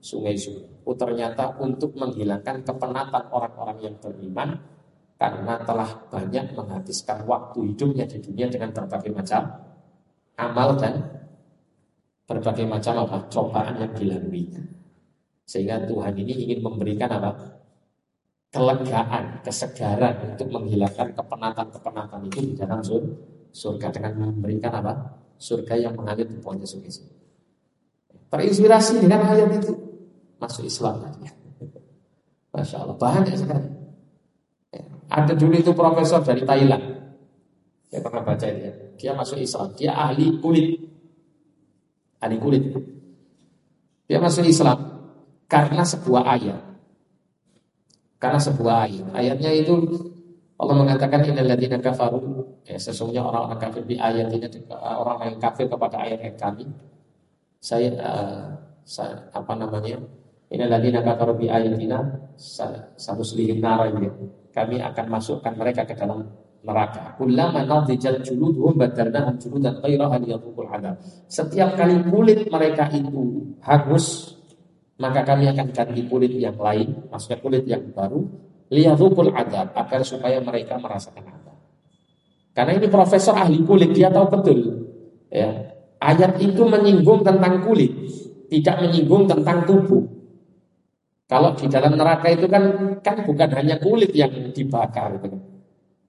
sungai-sungai. Oh ternyata untuk menghilangkan kepenatan orang-orang yang beriman karena telah banyak menghabiskan waktu hidupnya di dunia dengan berbagai macam amal dan berbagai macam apa? Cobaan yang dilalui. Sehingga Tuhan ini ingin memberikan apa? Kelegaan kesegaran untuk menghilangkan kepenatan-kepenatan itu di dalam surga dengan memberikan apa? Surga yang mengalir di pohonnya sungai terinspirasi dengan ayat itu masuk Islam Masya Allah banyak sekali ada dulu itu profesor dari Thailand saya pernah baca ini dia masuk Islam dia ahli kulit ahli kulit. Dia masuk Islam karena sebuah ayat. Karena sebuah ayat. Ayatnya itu Allah mengatakan innalladzina kafaru ya sesungguhnya orang-orang kafir di ayat ini orang yang kafir kepada ayat kami. Saya, uh, saya apa namanya? Innalladzina kafaru bi ayatina nara ini. Kami akan masukkan mereka ke dalam neraka. Kullama nadijat juluduhum badalnahum juludan ghairaha liyadhuqul adab. Setiap kali kulit mereka itu hangus, maka kami akan ganti kulit yang lain, maksudnya kulit yang baru, liyadhuqul adab agar supaya mereka merasakan adab. Karena ini profesor ahli kulit, dia tahu betul. Ya, ayat itu menyinggung tentang kulit, tidak menyinggung tentang tubuh. Kalau di dalam neraka itu kan kan bukan hanya kulit yang dibakar gitu.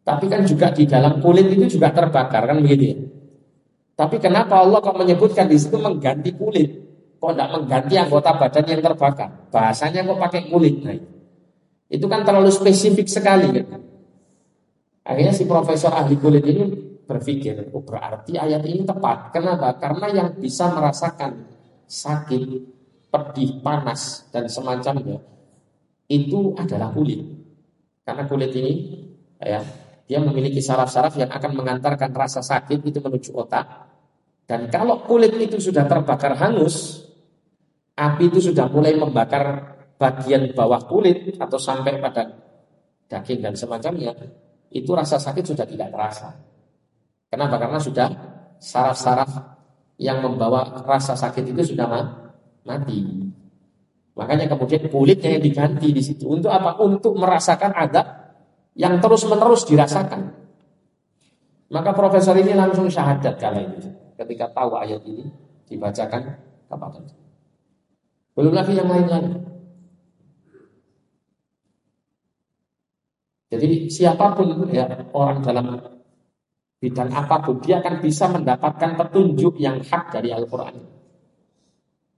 Tapi kan juga di dalam kulit itu juga terbakar kan begitu ya. Tapi kenapa Allah kok menyebutkan di situ mengganti kulit? Kok tidak mengganti anggota badan yang terbakar? Bahasanya kok pakai kulit? Nah, itu kan terlalu spesifik sekali kan. Akhirnya si profesor ahli kulit ini berpikir, oh berarti ayat ini tepat. Kenapa? Karena yang bisa merasakan sakit, pedih, panas, dan semacamnya itu adalah kulit. Karena kulit ini ya dia memiliki saraf-saraf yang akan mengantarkan rasa sakit itu menuju otak. Dan kalau kulit itu sudah terbakar hangus, api itu sudah mulai membakar bagian bawah kulit atau sampai pada daging dan semacamnya, itu rasa sakit sudah tidak terasa. Kenapa? Karena sudah saraf-saraf yang membawa rasa sakit itu sudah mati. Makanya kemudian kulitnya yang diganti di situ. Untuk apa? Untuk merasakan adab yang terus-menerus dirasakan. Maka profesor ini langsung syahadat kali ini ketika tahu ayat ini dibacakan kepada Belum lagi yang lain-lain. Jadi siapa pun ya orang dalam bidang apa pun dia akan bisa mendapatkan petunjuk yang hak dari Al-Quran.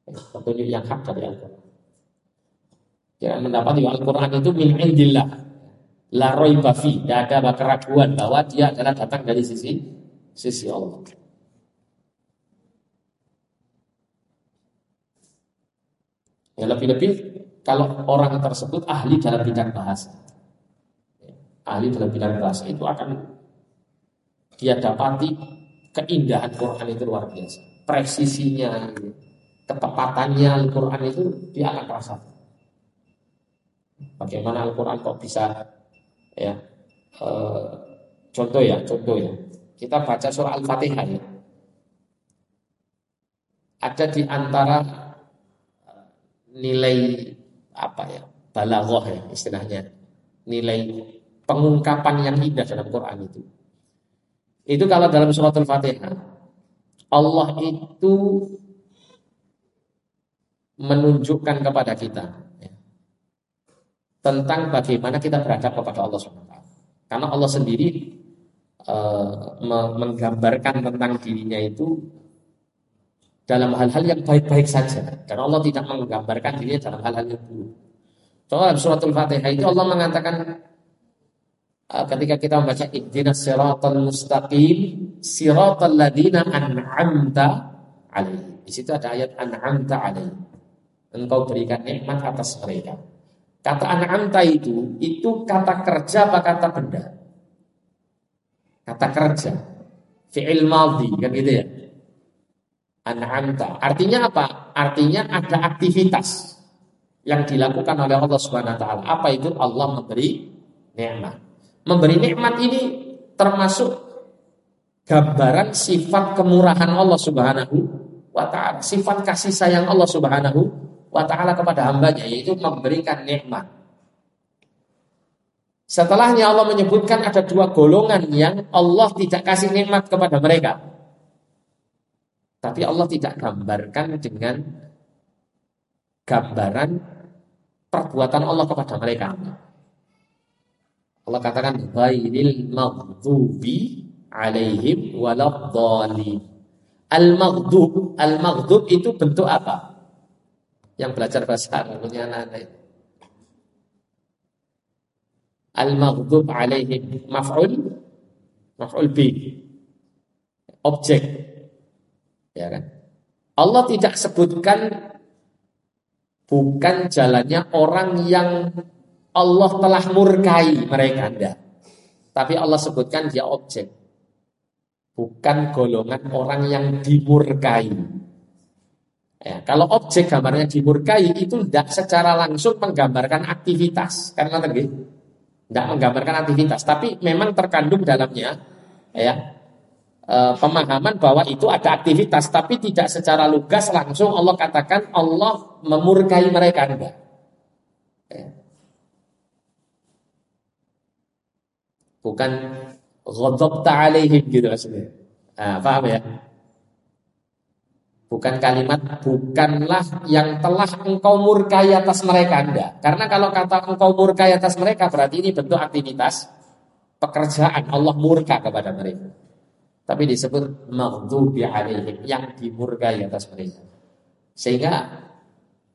Petunjuk yang hak dari Al-Quran. Dia mendapat Al-Quran itu min indillah la raiba fi, tidak ada keraguan bahwa dia adalah datang dari sisi sisi Allah. Ya lebih-lebih kalau orang tersebut ahli dalam bidang bahasa. Ahli dalam bidang bahasa itu akan dia dapati keindahan Quran itu luar biasa. Presisinya, ketepatannya Al-Quran itu dia akan. Bagaimana Al-Quran kok bisa ya e, contoh ya, contoh ya. Kita baca surah Al-Fatihah ya. Ada di antara eh, nilai apa ya? Balaghah ya istilahnya. Nilai pengungkapan yang indah dalam Quran itu. Itu kalau dalam surat Al-Fatihah Allah itu menunjukkan kepada kita ya, tentang bagaimana kita beradab kepada Allah SWT. Karena Allah sendiri uh, menggambarkan tentang dirinya itu dalam hal-hal yang baik-baik saja. Karena Allah tidak menggambarkan dirinya dalam hal-hal yang buruk. Soal suratul Fatihah itu Allah mengatakan uh, ketika kita membaca ihdinas siratal mustaqim siratal ladina an'amta alaihi. Di situ ada ayat an'amta alaihi. Engkau berikan nikmat atas mereka. Kata an'amta itu itu kata kerja apa kata benda? Kata kerja. Fi'il madhi kan gitu ya. An'amta. Artinya apa? Artinya ada aktivitas yang dilakukan oleh Allah Subhanahu wa. Apa itu? Allah memberi nikmat. Memberi nikmat ini termasuk gambaran sifat kemurahan Allah Subhanahu wa taala, sifat kasih sayang Allah Subhanahu wa ta'ala kepada hambanya yaitu memberikan nikmat. Setelahnya Allah menyebutkan ada dua golongan yang Allah tidak kasih nikmat kepada mereka. Tapi Allah tidak gambarkan dengan gambaran perbuatan Allah kepada mereka. Allah katakan ghairil maghdubi alaihim waladhdallin. Al-maghdub, al-maghdub itu bentuk apa? Yang belajar bahasa Arab punya anak-anak Al-maghdub alaihim maf'ul maf'ul bi objek. Ya kan? Allah tidak sebutkan bukan jalannya orang yang Allah telah murkai mereka enggak. Tapi Allah sebutkan dia objek. Bukan golongan orang yang dimurkai Ya, kalau objek gambarnya dimurkai itu tidak secara langsung menggambarkan aktivitas, karena tadi tidak menggambarkan aktivitas, tapi memang terkandung dalamnya ya e, pemahaman bahwa itu ada aktivitas, tapi tidak secara lugas langsung Allah katakan Allah memurkai mereka. Ya. Bukan ghadabta alaihim gitu maksudnya. Nah, paham ya? Bukan kalimat bukanlah yang telah engkau murkai atas mereka Anda. Karena kalau kata engkau murkai atas mereka berarti ini bentuk aktivitas pekerjaan Allah murka kepada mereka. Tapi disebut maghdubi alaihim yang dimurkai atas mereka. Sehingga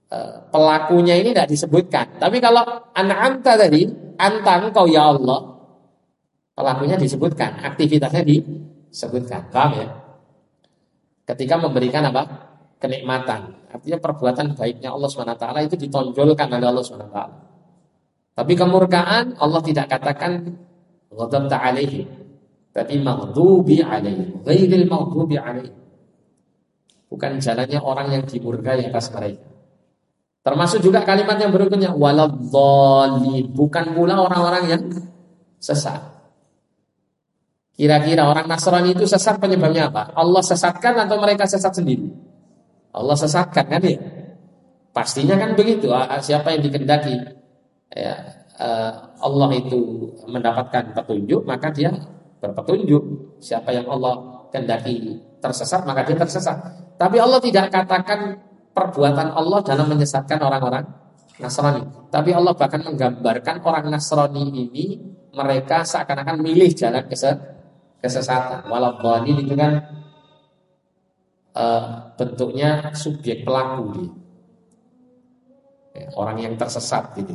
eh, pelakunya ini tidak disebutkan. Tapi kalau anak anta tadi, anta engkau ya Allah, pelakunya disebutkan, aktivitasnya disebutkan. Paham ya? Ketika memberikan apa? kenikmatan. Artinya perbuatan baiknya Allah SWT itu ditonjolkan oleh Allah SWT. Tapi kemurkaan Allah tidak katakan ghadabta alaihi. Tapi maghdubi alaihi. Ghairil maghdubi alaihi. Bukan jalannya orang yang dimurkai atas mereka. Termasuk juga kalimat yang berikutnya waladhdallin, bukan pula orang-orang yang sesat. Kira-kira orang Nasrani itu sesat penyebabnya apa? Allah sesatkan atau mereka sesat sendiri? Allah sesatkan kan ya? Pastinya kan begitu. Siapa yang dikendaki ya, eh, Allah itu mendapatkan petunjuk, maka dia berpetunjuk. Siapa yang Allah kendaki tersesat, maka dia tersesat. Tapi Allah tidak katakan perbuatan Allah dalam menyesatkan orang-orang Nasrani. Tapi Allah bahkan menggambarkan orang Nasrani ini mereka seakan-akan milih jalan kesesatan kesesatan. Walau dhalil itu kan uh, bentuknya subjek pelaku dia. Ya, orang yang tersesat gitu.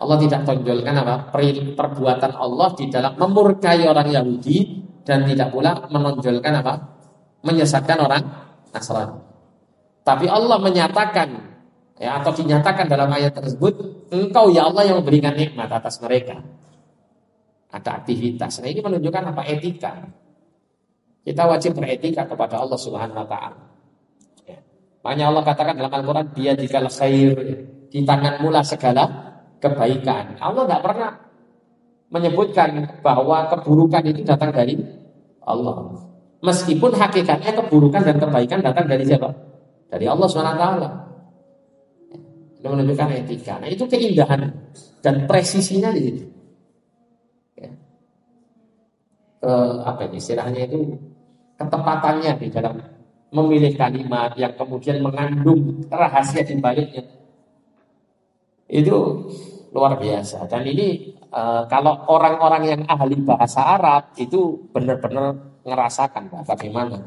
Allah tidak tonjolkan apa perbuatan Allah di dalam memurkai orang Yahudi dan tidak pula menonjolkan apa menyesatkan orang Nasrani. Tapi Allah menyatakan ya atau dinyatakan dalam ayat tersebut engkau ya Allah yang memberikan nikmat atas mereka ada aktivitas. Nah ini menunjukkan apa etika. Kita wajib beretika kepada Allah Subhanahu wa taala. Ya. Makanya Allah katakan dalam Al-Qur'an dia dikal khair, di tangan mula segala kebaikan. Allah tidak pernah menyebutkan bahwa keburukan itu datang dari Allah. Meskipun hakikatnya keburukan dan kebaikan datang dari siapa? Dari Allah SWT. Itu menunjukkan etika. Nah itu keindahan dan presisinya di situ. Ke, apa ini istilahnya itu ketepatannya di dalam memilih kalimat yang kemudian mengandung rahasia di baliknya. Itu luar biasa. Dan ini e, kalau orang-orang yang ahli bahasa Arab itu benar-benar ngerasakan bagaimana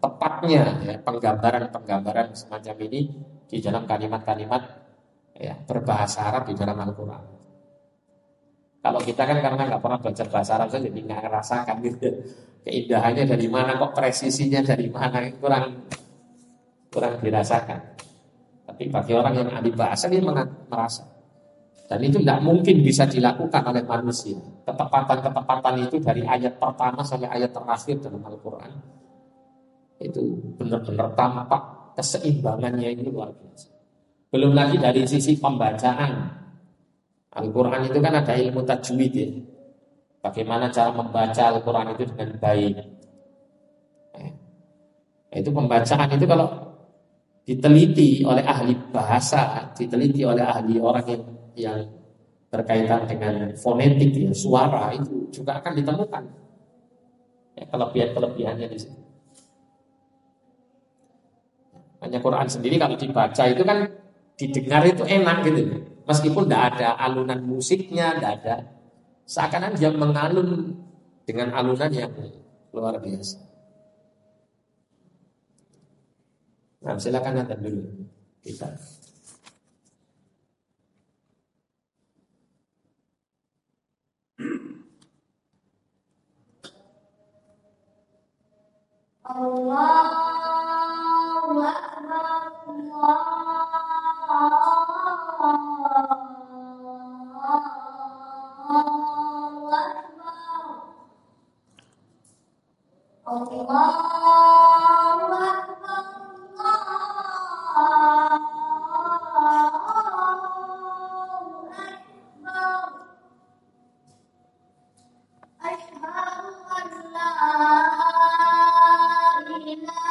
tepatnya ya, penggambaran-penggambaran semacam ini di dalam kalimat-kalimat ya, berbahasa Arab di dalam Al-Quran. Kalau kita kan karena nggak pernah belajar bahasa Arab saja jadi nggak ngerasakan gitu keindahannya dari mana kok presisinya dari mana kurang kurang dirasakan. Tapi bagi orang yang ahli bahasa dia merasa. Dan itu tidak mungkin bisa dilakukan oleh manusia. Ketepatan-ketepatan itu dari ayat pertama sampai ayat terakhir dalam Al-Quran. Itu benar-benar tampak keseimbangannya itu luar biasa. Belum lagi dari sisi pembacaan. Al-Quran itu kan ada ilmu tajwid ya. Bagaimana cara membaca Al-Quran itu dengan baik. Eh, itu pembacaan itu kalau diteliti oleh ahli bahasa, diteliti oleh ahli orang yang yang berkaitan dengan fonetik ya, suara itu juga akan ditemukan ya, kelebihan-kelebihannya di sini. Hanya Quran sendiri kalau dibaca itu kan didengar itu enak gitu. Meskipun tidak ada alunan musiknya, tidak ada. Seakan-akan dia mengalun dengan alunan yang luar biasa. Nah, silakan nanti dulu kita. Allah Allah.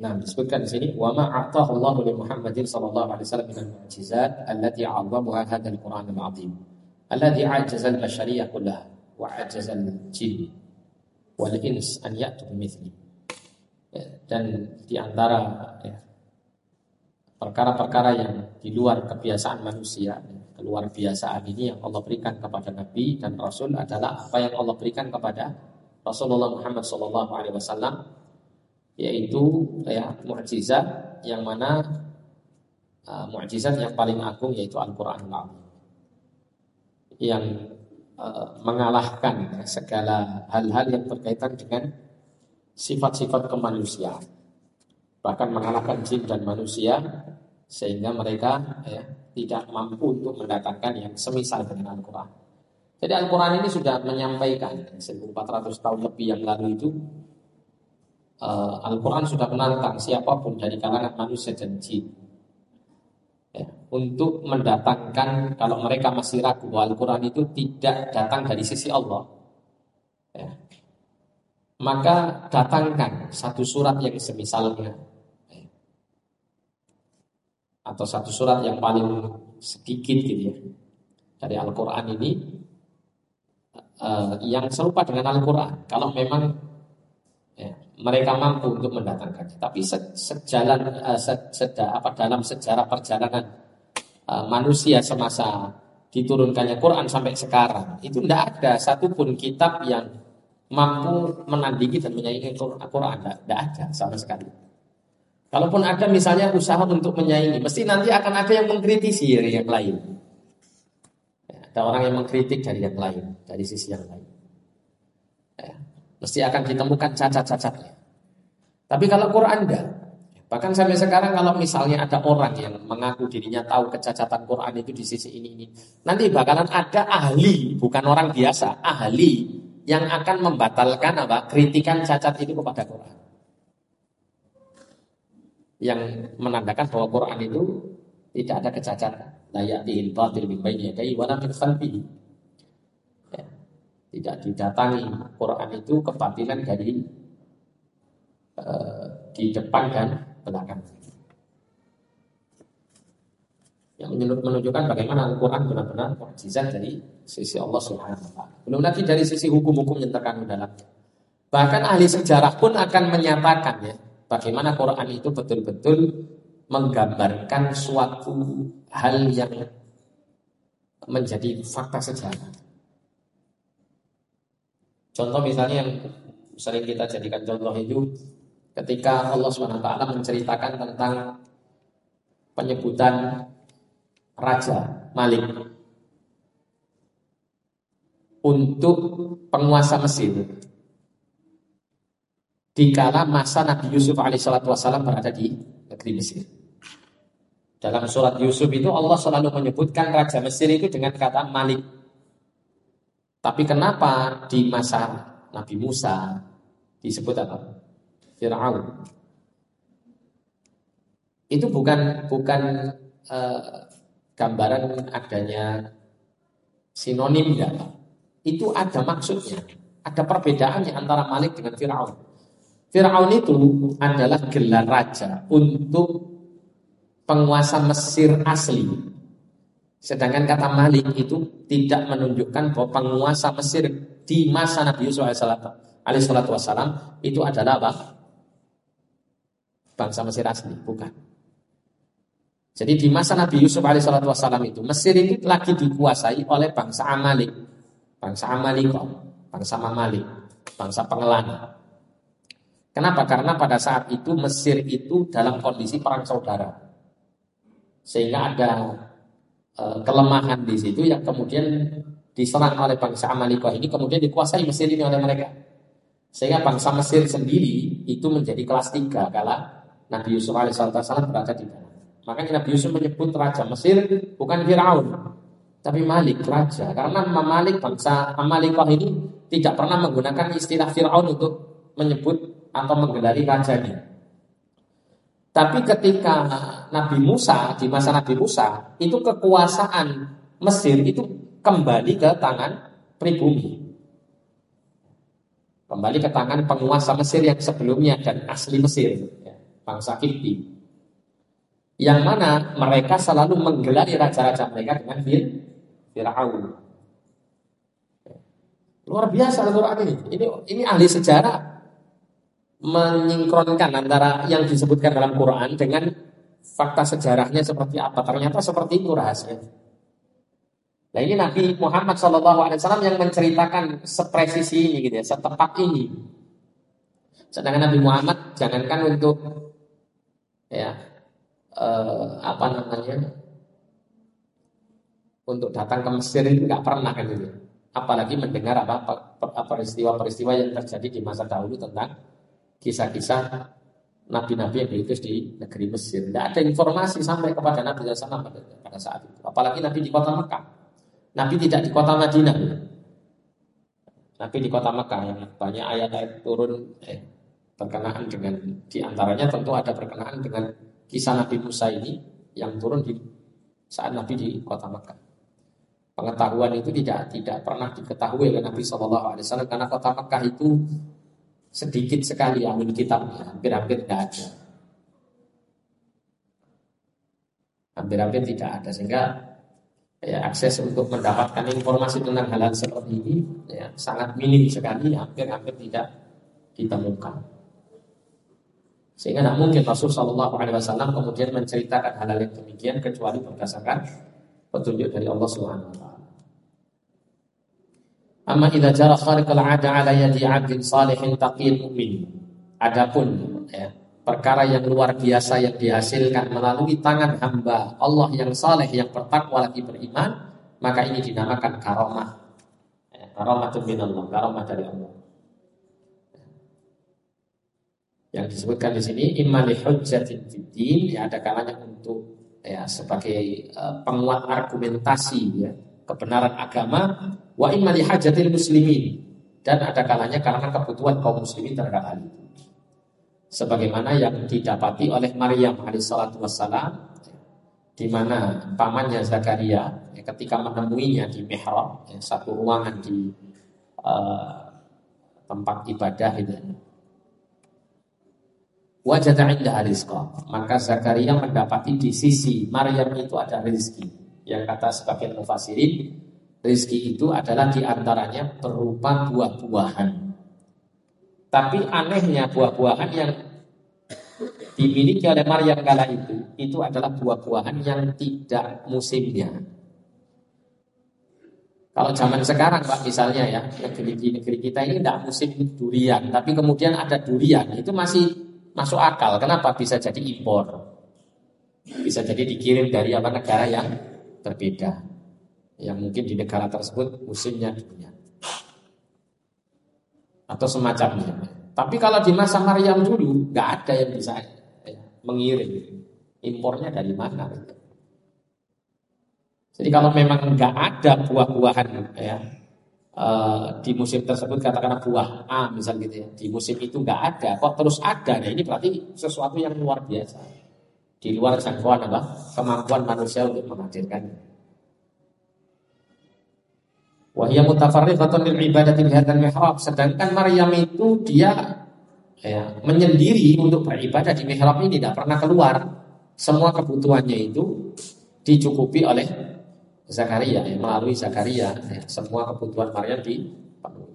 Nah, disebutkan di sini wa ma a'tahu Allah li Muhammadin sallallahu alaihi wasallam min al-mu'jizat allati 'azzamuha hadzal Qur'an al-'azim alladhi 'ajjaza al-bashariyah kullaha wa 'ajjaza al-jinn wal ins an ya'tu bimithli. Ya, dan di antara ya, perkara-perkara yang di luar kebiasaan manusia, keluar biasaan ini yang Allah berikan kepada Nabi dan Rasul adalah apa yang Allah berikan kepada Rasulullah Muhammad sallallahu alaihi wasallam yaitu ya mukjizat yang mana uh, mukjizat yang paling agung yaitu Al-Qur'an yang uh, mengalahkan segala hal-hal yang berkaitan dengan sifat-sifat kemanusiaan bahkan mengalahkan jin dan manusia sehingga mereka ya, tidak mampu untuk mendatangkan yang semisal dengan Al-Quran. Jadi Al-Quran ini sudah menyampaikan 1400 tahun lebih yang lalu itu uh, Al-Quran sudah menantang siapa pun dari kalangan manusia dan jin ya, untuk mendatangkan kalau mereka masih ragu bahwa Al-Quran itu tidak datang dari sisi Allah ya, maka datangkan satu surat yang semisalnya ya, atau satu surat yang paling sedikit gitu ya dari Al-Quran ini uh, yang serupa dengan Al-Quran. Kalau memang ya, mereka mampu untuk mendatangkannya. Tapi se sejalan uh, se seda, apa dalam sejarah perjalanan uh, manusia semasa diturunkannya Quran sampai sekarang itu tidak ada satupun kitab yang mampu menandingi dan menyaingi Quran. Tidak ada sama sekali. Kalaupun ada misalnya usaha untuk menyaingi, mesti nanti akan ada yang mengkritisi dari yang lain. Ya, ada orang yang mengkritik dari yang lain, dari sisi yang lain. Ya. Mesti akan ditemukan cacat-cacatnya. Tapi kalau Quran enggak. Bahkan sampai sekarang kalau misalnya ada orang yang mengaku dirinya tahu kecacatan Quran itu di sisi ini ini, nanti bakalan ada ahli, bukan orang biasa, ahli yang akan membatalkan apa? kritikan cacat itu kepada Quran. Yang menandakan bahwa Quran itu tidak ada kecacatan. Layak batil min baini yadayhi wa. Tidak didatangi Quran itu kebatilan dari uh, di depan dan belakang. Yang menunjukkan bagaimana Al-Quran benar-benar mukjizat dari sisi Allah Subhanahu wa taala. Belum lagi dari sisi hukum-hukum yang terkandung dalam. Bahkan ahli sejarah pun akan menyatakan ya, bagaimana Quran itu betul-betul menggambarkan suatu hal yang menjadi fakta sejarah. Contoh misalnya yang sering kita jadikan contoh itu ketika Allah SWT menceritakan tentang penyebutan Raja Malik untuk penguasa Mesir di kala masa Nabi Yusuf alaihissalam berada di negeri Mesir. Dalam surat Yusuf itu Allah selalu menyebutkan Raja Mesir itu dengan kata Malik tapi kenapa di masa Nabi Musa disebut apa? Fir'aun. Itu bukan bukan uh, gambaran adanya sinonim ya. Itu ada maksudnya. Ada perbedaannya antara Malik dengan Fir'aun. Fir'aun itu adalah gelar raja untuk penguasa Mesir asli Sedangkan kata Malik itu tidak menunjukkan bahwa penguasa Mesir di masa Nabi Yusuf alaihissalatu wassalam itu adalah apa? Bangsa Mesir asli, bukan. Jadi di masa Nabi Yusuf alaihissalatu wassalam itu Mesir ini lagi dikuasai oleh bangsa Amalik, bangsa Amalikom, bangsa Mamalik, bangsa pengelana. Kenapa? Karena pada saat itu Mesir itu dalam kondisi perang saudara. Sehingga ada kelemahan di situ yang kemudian diserang oleh bangsa Amalikah ini kemudian dikuasai Mesir ini oleh mereka. Sehingga bangsa Mesir sendiri itu menjadi kelas tiga kala Nabi Yusuf alaihissalam berada di dalam. Makanya Nabi Yusuf menyebut raja Mesir bukan Firaun, tapi Malik raja. Karena Malik bangsa Amalikah ini tidak pernah menggunakan istilah Firaun untuk menyebut atau menggelari rajanya. Tapi ketika Nabi Musa di masa Nabi Musa itu kekuasaan Mesir itu kembali ke tangan pribumi. Kembali ke tangan penguasa Mesir yang sebelumnya dan asli Mesir. Ya. bangsa Kipti. Yang mana mereka selalu menggelari raja-raja mereka dengan Fir Fir'aun. Luar biasa Al-Quran ini. Ini, ini ahli sejarah menyingkronkan antara yang disebutkan dalam Quran dengan fakta sejarahnya seperti apa. Ternyata seperti itu rahasia. Nah ini Nabi Muhammad SAW yang menceritakan sepresisi ini gitu ya, setepat ini. Sedangkan Nabi Muhammad jangankan untuk ya eh, apa namanya untuk datang ke Mesir itu nggak pernah kan itu. Apalagi mendengar apa peristiwa-peristiwa yang terjadi di masa dahulu tentang kisah-kisah nabi-nabi yang diutus di negeri Mesir. Tidak ada informasi sampai kepada Nabi SAW pada saat itu. Apalagi Nabi di kota Mekah. Nabi tidak di kota Madinah. Nabi di kota Mekah yang banyak ayat-ayat turun eh, berkenaan dengan di antaranya tentu ada berkenaan dengan kisah Nabi Musa ini yang turun di saat Nabi di kota Mekah. Pengetahuan itu tidak tidak pernah diketahui oleh Nabi Wasallam karena kota Mekah itu sedikit sekali amin kitabnya, hampir-hampir tidak ada. Hampir-hampir tidak ada sehingga ya, akses untuk mendapatkan informasi tentang hal-hal seperti ini ya, sangat minim sekali, hampir-hampir tidak ditemukan. Sehingga tidak mungkin Rasul Shallallahu Alaihi Wasallam kemudian menceritakan hal-hal yang demikian kecuali berdasarkan petunjuk dari Allah Subhanahu Wa Taala. Amma idza jara khariqal 'ada 'ala yadi 'abdin salihin taqiyyin mu'min. Adapun ya, perkara yang luar biasa yang dihasilkan melalui tangan hamba Allah yang saleh yang bertakwa lagi beriman maka ini dinamakan karomah. Ya, karomah minallah karomah dari Allah. Yang disebutkan di sini imali hujjatin fiddin ya ada kalanya untuk ya sebagai uh, penguat argumentasi ya kebenaran agama wa imali hajatil muslimin. Dan ada kalanya karena kebutuhan kaum muslimin terhadap hal itu. Sebagaimana yang didapati oleh Maryam alaihissalatu wassalam di mana pamannya Zakaria ya, ketika menemuinya di mihrab ya, satu ruangan di uh, tempat ibadah itu. Wajah indah rizqa maka Zakaria mendapati di sisi Maryam itu ada rezeki yang kata sebagian mufasirin rezeki itu adalah di antaranya berupa buah-buahan tapi anehnya buah-buahan yang dimiliki oleh Maryam kala itu, itu adalah buah-buahan yang tidak musimnya. Kalau zaman sekarang Pak misalnya ya, negeri-negeri kita ini tidak musim durian, tapi kemudian ada durian, itu masih masuk akal. Kenapa? Bisa jadi impor. Bisa jadi dikirim dari apa negara yang berbeda. Yang mungkin di negara tersebut musimnya durian atau semacamnya. Tapi kalau di masa Maryam dulu nggak ada yang bisa ya, mengirim. Impornya dari mana? Jadi kalau memang nggak ada buah-buahan ya uh, di musim tersebut katakanlah buah A misal gitu ya di musim itu nggak ada kok terus ada nah ini berarti sesuatu yang luar biasa di luar jangkauan apa kemampuan manusia untuk menghadirkannya. Wahia mutafarriqatun lil ibadati di hadzal mihrab. Sedangkan Maryam itu dia ya, menyendiri untuk beribadah di mihrab ini tidak pernah keluar. Semua kebutuhannya itu dicukupi oleh Zakaria ya, melalui Zakaria ya, semua kebutuhan Maryam dipenuhi.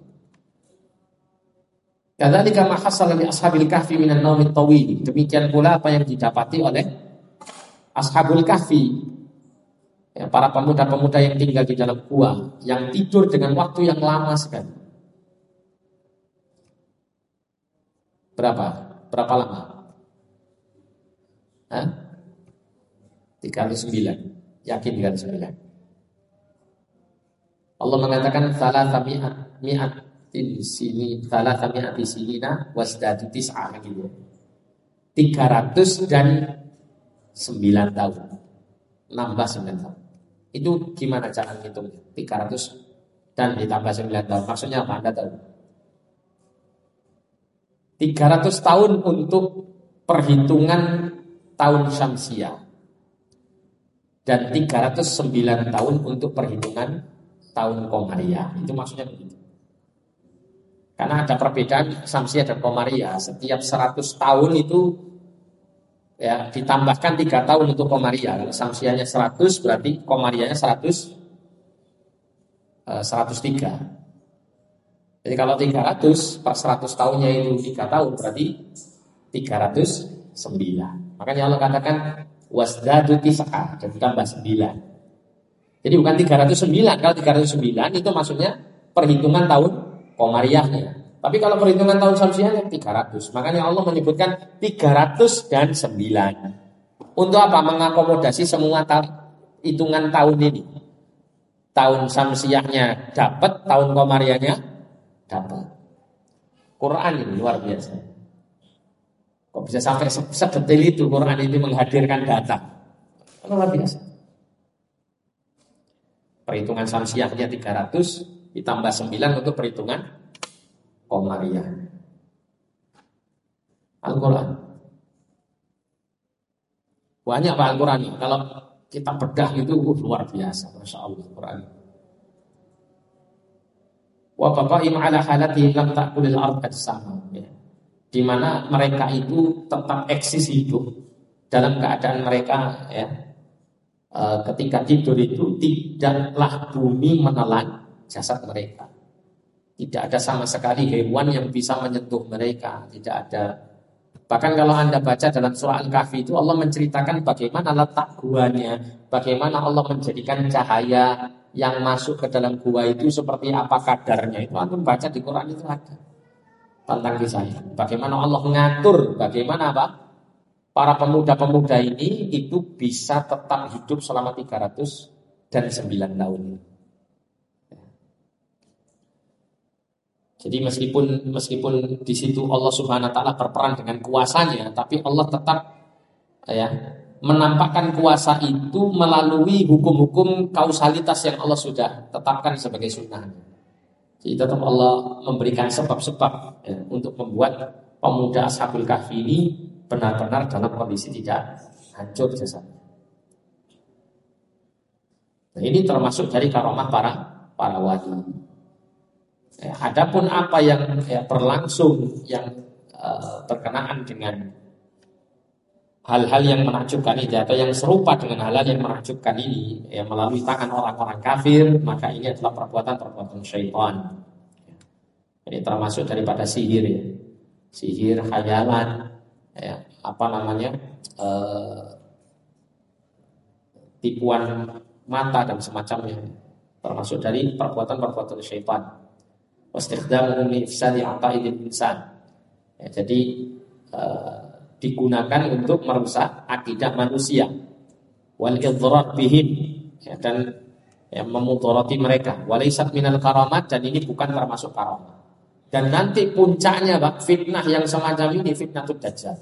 Kadzalika ma hasala li ashabil kahfi minan naumit tawil. Demikian pula apa yang didapati oleh ashabul kahfi ya, para pemuda-pemuda yang tinggal di dalam gua yang tidur dengan waktu yang lama sekali. Berapa? Berapa lama? Hah? kali sembilan. Yakin kali sembilan. Allah mengatakan salah mi'at mi'atin sini salah mi'ati sinina wasdadu tis'ah gitu. 300 dan 9 tahun. Nambah 9 tahun. Itu gimana cara ngitung? 300 dan ditambah 9 tahun. Maksudnya apa? Anda tahu? 300 tahun untuk perhitungan tahun Syamsiah dan 309 tahun untuk perhitungan tahun Komariah. Itu maksudnya begitu. Karena ada perbedaan Syamsiah dan Komariah. Setiap 100 tahun itu ya ditambahkan tiga tahun untuk komaria. Kalau samsianya 100 berarti komarianya 100 eh, 103. Jadi kalau 300 per 100 tahunnya itu 3 tahun berarti 309. Makanya Allah katakan wasdadu tis'a jadi tambah 9. Jadi bukan 309, kalau 309 itu maksudnya perhitungan tahun komariahnya. Tapi kalau perhitungan tahun samsiahnya 300. Makanya Allah menyebutkan 300 dan 9. Untuk apa? Mengakomodasi semua ta hitungan tahun ini. Tahun samsiahnya dapat, tahun komariahnya dapat. Quran ini luar biasa. Kok bisa sampai sedetail itu Quran ini menghadirkan data. Luar biasa. Perhitungan samsiahnya 300 ditambah 9 untuk perhitungan Komariah. Al-Quran. Banyak Pak Al-Quran. Kalau kita bedah itu uh, luar biasa. Masya Allah Quran. Wa baqa'im ala halatihim lam ta'kulil ard sama. Ya. Di mana mereka itu tetap eksis hidup dalam keadaan mereka ya e, ketika tidur itu tidaklah bumi menelan jasad mereka. Tidak ada sama sekali hewan yang bisa menyentuh mereka. Tidak ada. Bahkan kalau Anda baca dalam surah Al-Kahfi itu Allah menceritakan bagaimana letak guanya. Bagaimana Allah menjadikan cahaya yang masuk ke dalam gua itu seperti apa kadarnya. Itu Anda baca di Quran itu ada. Tentang kisahnya. Bagaimana Allah mengatur. Bagaimana apa? Para pemuda-pemuda ini itu bisa tetap hidup selama 300 dan 9 tahun. Jadi meskipun meskipun di situ Allah Subhanahu wa taala berperan dengan kuasanya, tapi Allah tetap ya menampakkan kuasa itu melalui hukum-hukum kausalitas yang Allah sudah tetapkan sebagai sunnah. Jadi tetap Allah memberikan sebab-sebab ya, untuk membuat pemuda Ashabul Kahfi ini benar-benar dalam kondisi tidak hancur jasadnya. Nah, ini termasuk dari karomah para para wali. Ya, adapun apa yang ya, berlangsung yang uh, berkenaan dengan hal-hal yang menakjubkan ini atau yang serupa dengan hal-hal yang menakjubkan ini ya, melalui tangan orang-orang kafir maka ini adalah perbuatan-perbuatan syaitan. Ini termasuk daripada sihir ya. Sihir, khayalan, ya, apa namanya? Uh, tipuan mata dan semacamnya termasuk dari perbuatan-perbuatan syaitan wastikhdamuhu li ifsadi aqaidil insan. Ya, jadi uh, digunakan untuk merusak akidah manusia. Wal idrar bihim. Ya, dan ya, memudarati mereka. Walaisat minal karamat dan ini bukan termasuk karamat. Dan nanti puncaknya bak fitnah yang semacam ini fitnah itu dajjal.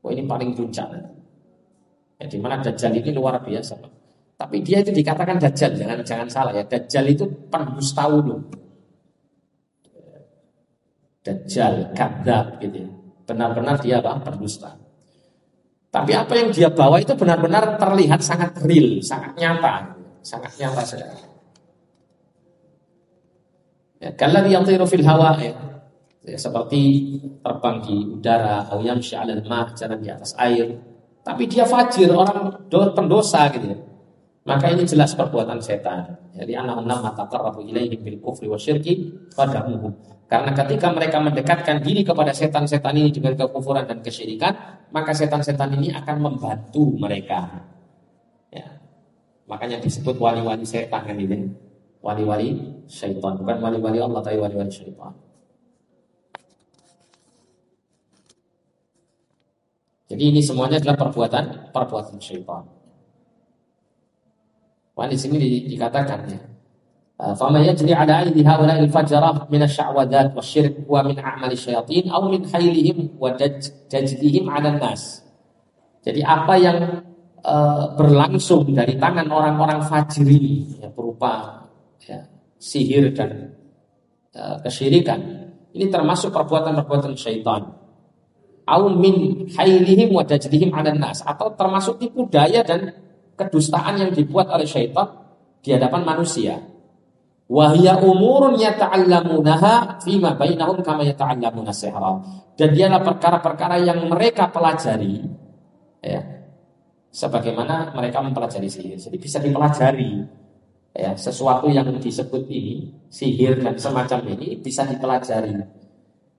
Oh ini paling puncak ya, di mana dajjal ini luar biasa Pak. tapi dia itu dikatakan dajjal jangan jangan salah ya. Dajjal itu pendusta ulum Dajjal, kadzab gitu ya. Benar-benar dia apa? Berdusta. Tapi apa yang dia bawa itu benar-benar terlihat sangat real, sangat nyata, sangat nyata sekali. Ya, kalau yatiru fil hawa ya. ya. seperti terbang di udara, atau yamshi 'alal mah, jalan di atas air. Tapi dia fajir, orang pendosa gitu ya. Maka ini jelas perbuatan setan. Jadi anak enam mata taqarrabu ilaihim bil kufri wa syirki. Karena ketika mereka mendekatkan diri kepada setan-setan ini dengan kekufuran dan kesyirikan, maka setan-setan ini akan membantu mereka. Ya. Makanya disebut wali-wali setan kan ini. Wali-wali syaitan, bukan wali-wali Allah tapi wali-wali syaitan. Jadi ini semuanya adalah perbuatan perbuatan syaitan. Wah di sini dikatakan ya. فما يجري على أيدي هؤلاء الفجرة من الشعوذات والشرك ومن أعمال الشياطين أو من حيلهم وجدهم على الناس. Jadi apa yang uh, berlangsung dari tangan orang-orang fajir ini ya, berupa ya, sihir dan uh, kesyirikan ini termasuk perbuatan-perbuatan syaitan. Au min hailihim wa dajdihim 'ala nas atau termasuk tipu daya dan kedustaan yang dibuat oleh syaitan di hadapan manusia. Wahya umurun yata'allamunaha fima bainahum kama yata'allamuna sihra. Dan dialah perkara-perkara yang mereka pelajari Ya. Sebagaimana mereka mempelajari sihir. Jadi bisa dipelajari. Ya, sesuatu yang disebut ini, sihir dan semacam ini bisa dipelajari.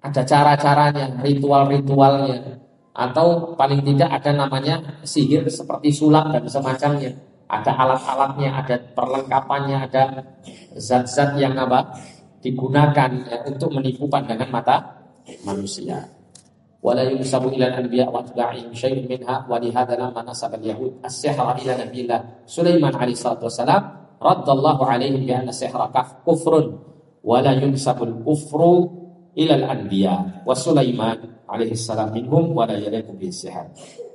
Ada cara-caranya, ritual-ritualnya. Atau paling tidak ada namanya sihir seperti sulap dan semacamnya. Ada alat-alatnya, ada perlengkapannya, ada zat-zat yang apa? Digunakan ya, untuk menipu pandangan mata manusia. Wala ila anbiya wa syai'un minha wa li nasaba al-yahud. As-sihra ila nabiyillah Sulaiman alaihi salatu wasalam raddallahu bi anna sihra kufrun. Wa la yunsabu al-kufru ila al-anbiya wa Sulaiman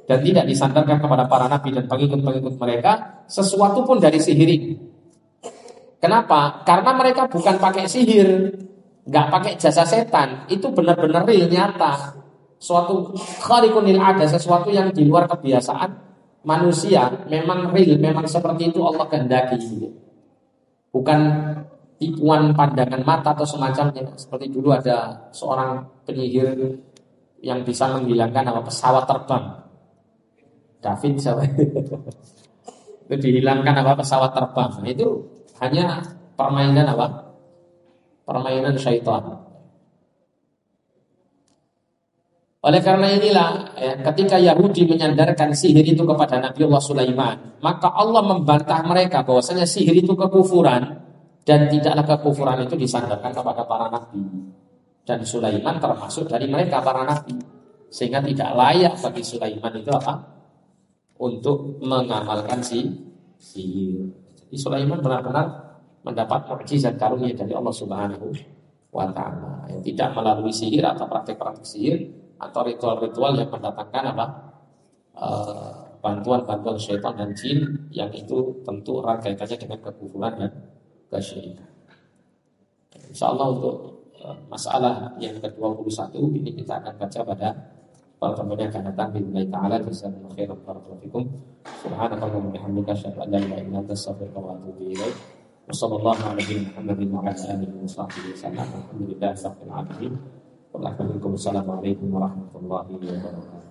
dan tidak disandarkan kepada para nabi dan pengikut-pengikut mereka sesuatu pun dari sihir. Ini. Kenapa? Karena mereka bukan pakai sihir, nggak pakai jasa setan, itu benar-benar real nyata. Suatu kharikunil ada sesuatu yang di luar kebiasaan manusia memang real memang seperti itu Allah kehendaki. Bukan tipuan pandangan mata atau semacamnya. Seperti dulu ada seorang penyihir yang bisa menghilangkan apa pesawat terbang David siapa itu dihilangkan apa pesawat terbang itu hanya permainan apa permainan syaitan Oleh karena inilah ya, ketika Yahudi menyandarkan sihir itu kepada Nabi Allah Sulaiman, maka Allah membantah mereka bahwasanya sihir itu kekufuran dan tidaklah kekufuran itu disandarkan kepada para nabi. Dan Sulaiman termasuk dari mereka para nabi. Sehingga tidak layak bagi Sulaiman itu apa? Untuk mengamalkan si sihir. Jadi Sulaiman benar-benar mendapat mukjizat karunia dari Allah Subhanahu wa taala. Yang tidak melalui sihir atau praktek-praktek sihir, atau ritual-ritual yang mendatangkan apa eh, bantuan-bantuan syaitan dan jin yang itu tentu erat kaitannya dengan kekufuran dan kesyirikan. Insya Allah untuk uh, masalah yang ke-21 ini kita akan baca pada pertemuan yang akan datang di taala jazakumullahu khairan barakallahu fikum. Subhanakallahumma wa bihamdika asyhadu an la ilaha illa anta astaghfiruka wa atubu ilaik. Wa sallallahu ala nabiyyina muhammadin wa ala alihi wa sahbihi wasallam alhamdulillahi rabbil alamin. Waalaikumsalam warahmatullahi wabarakatuh.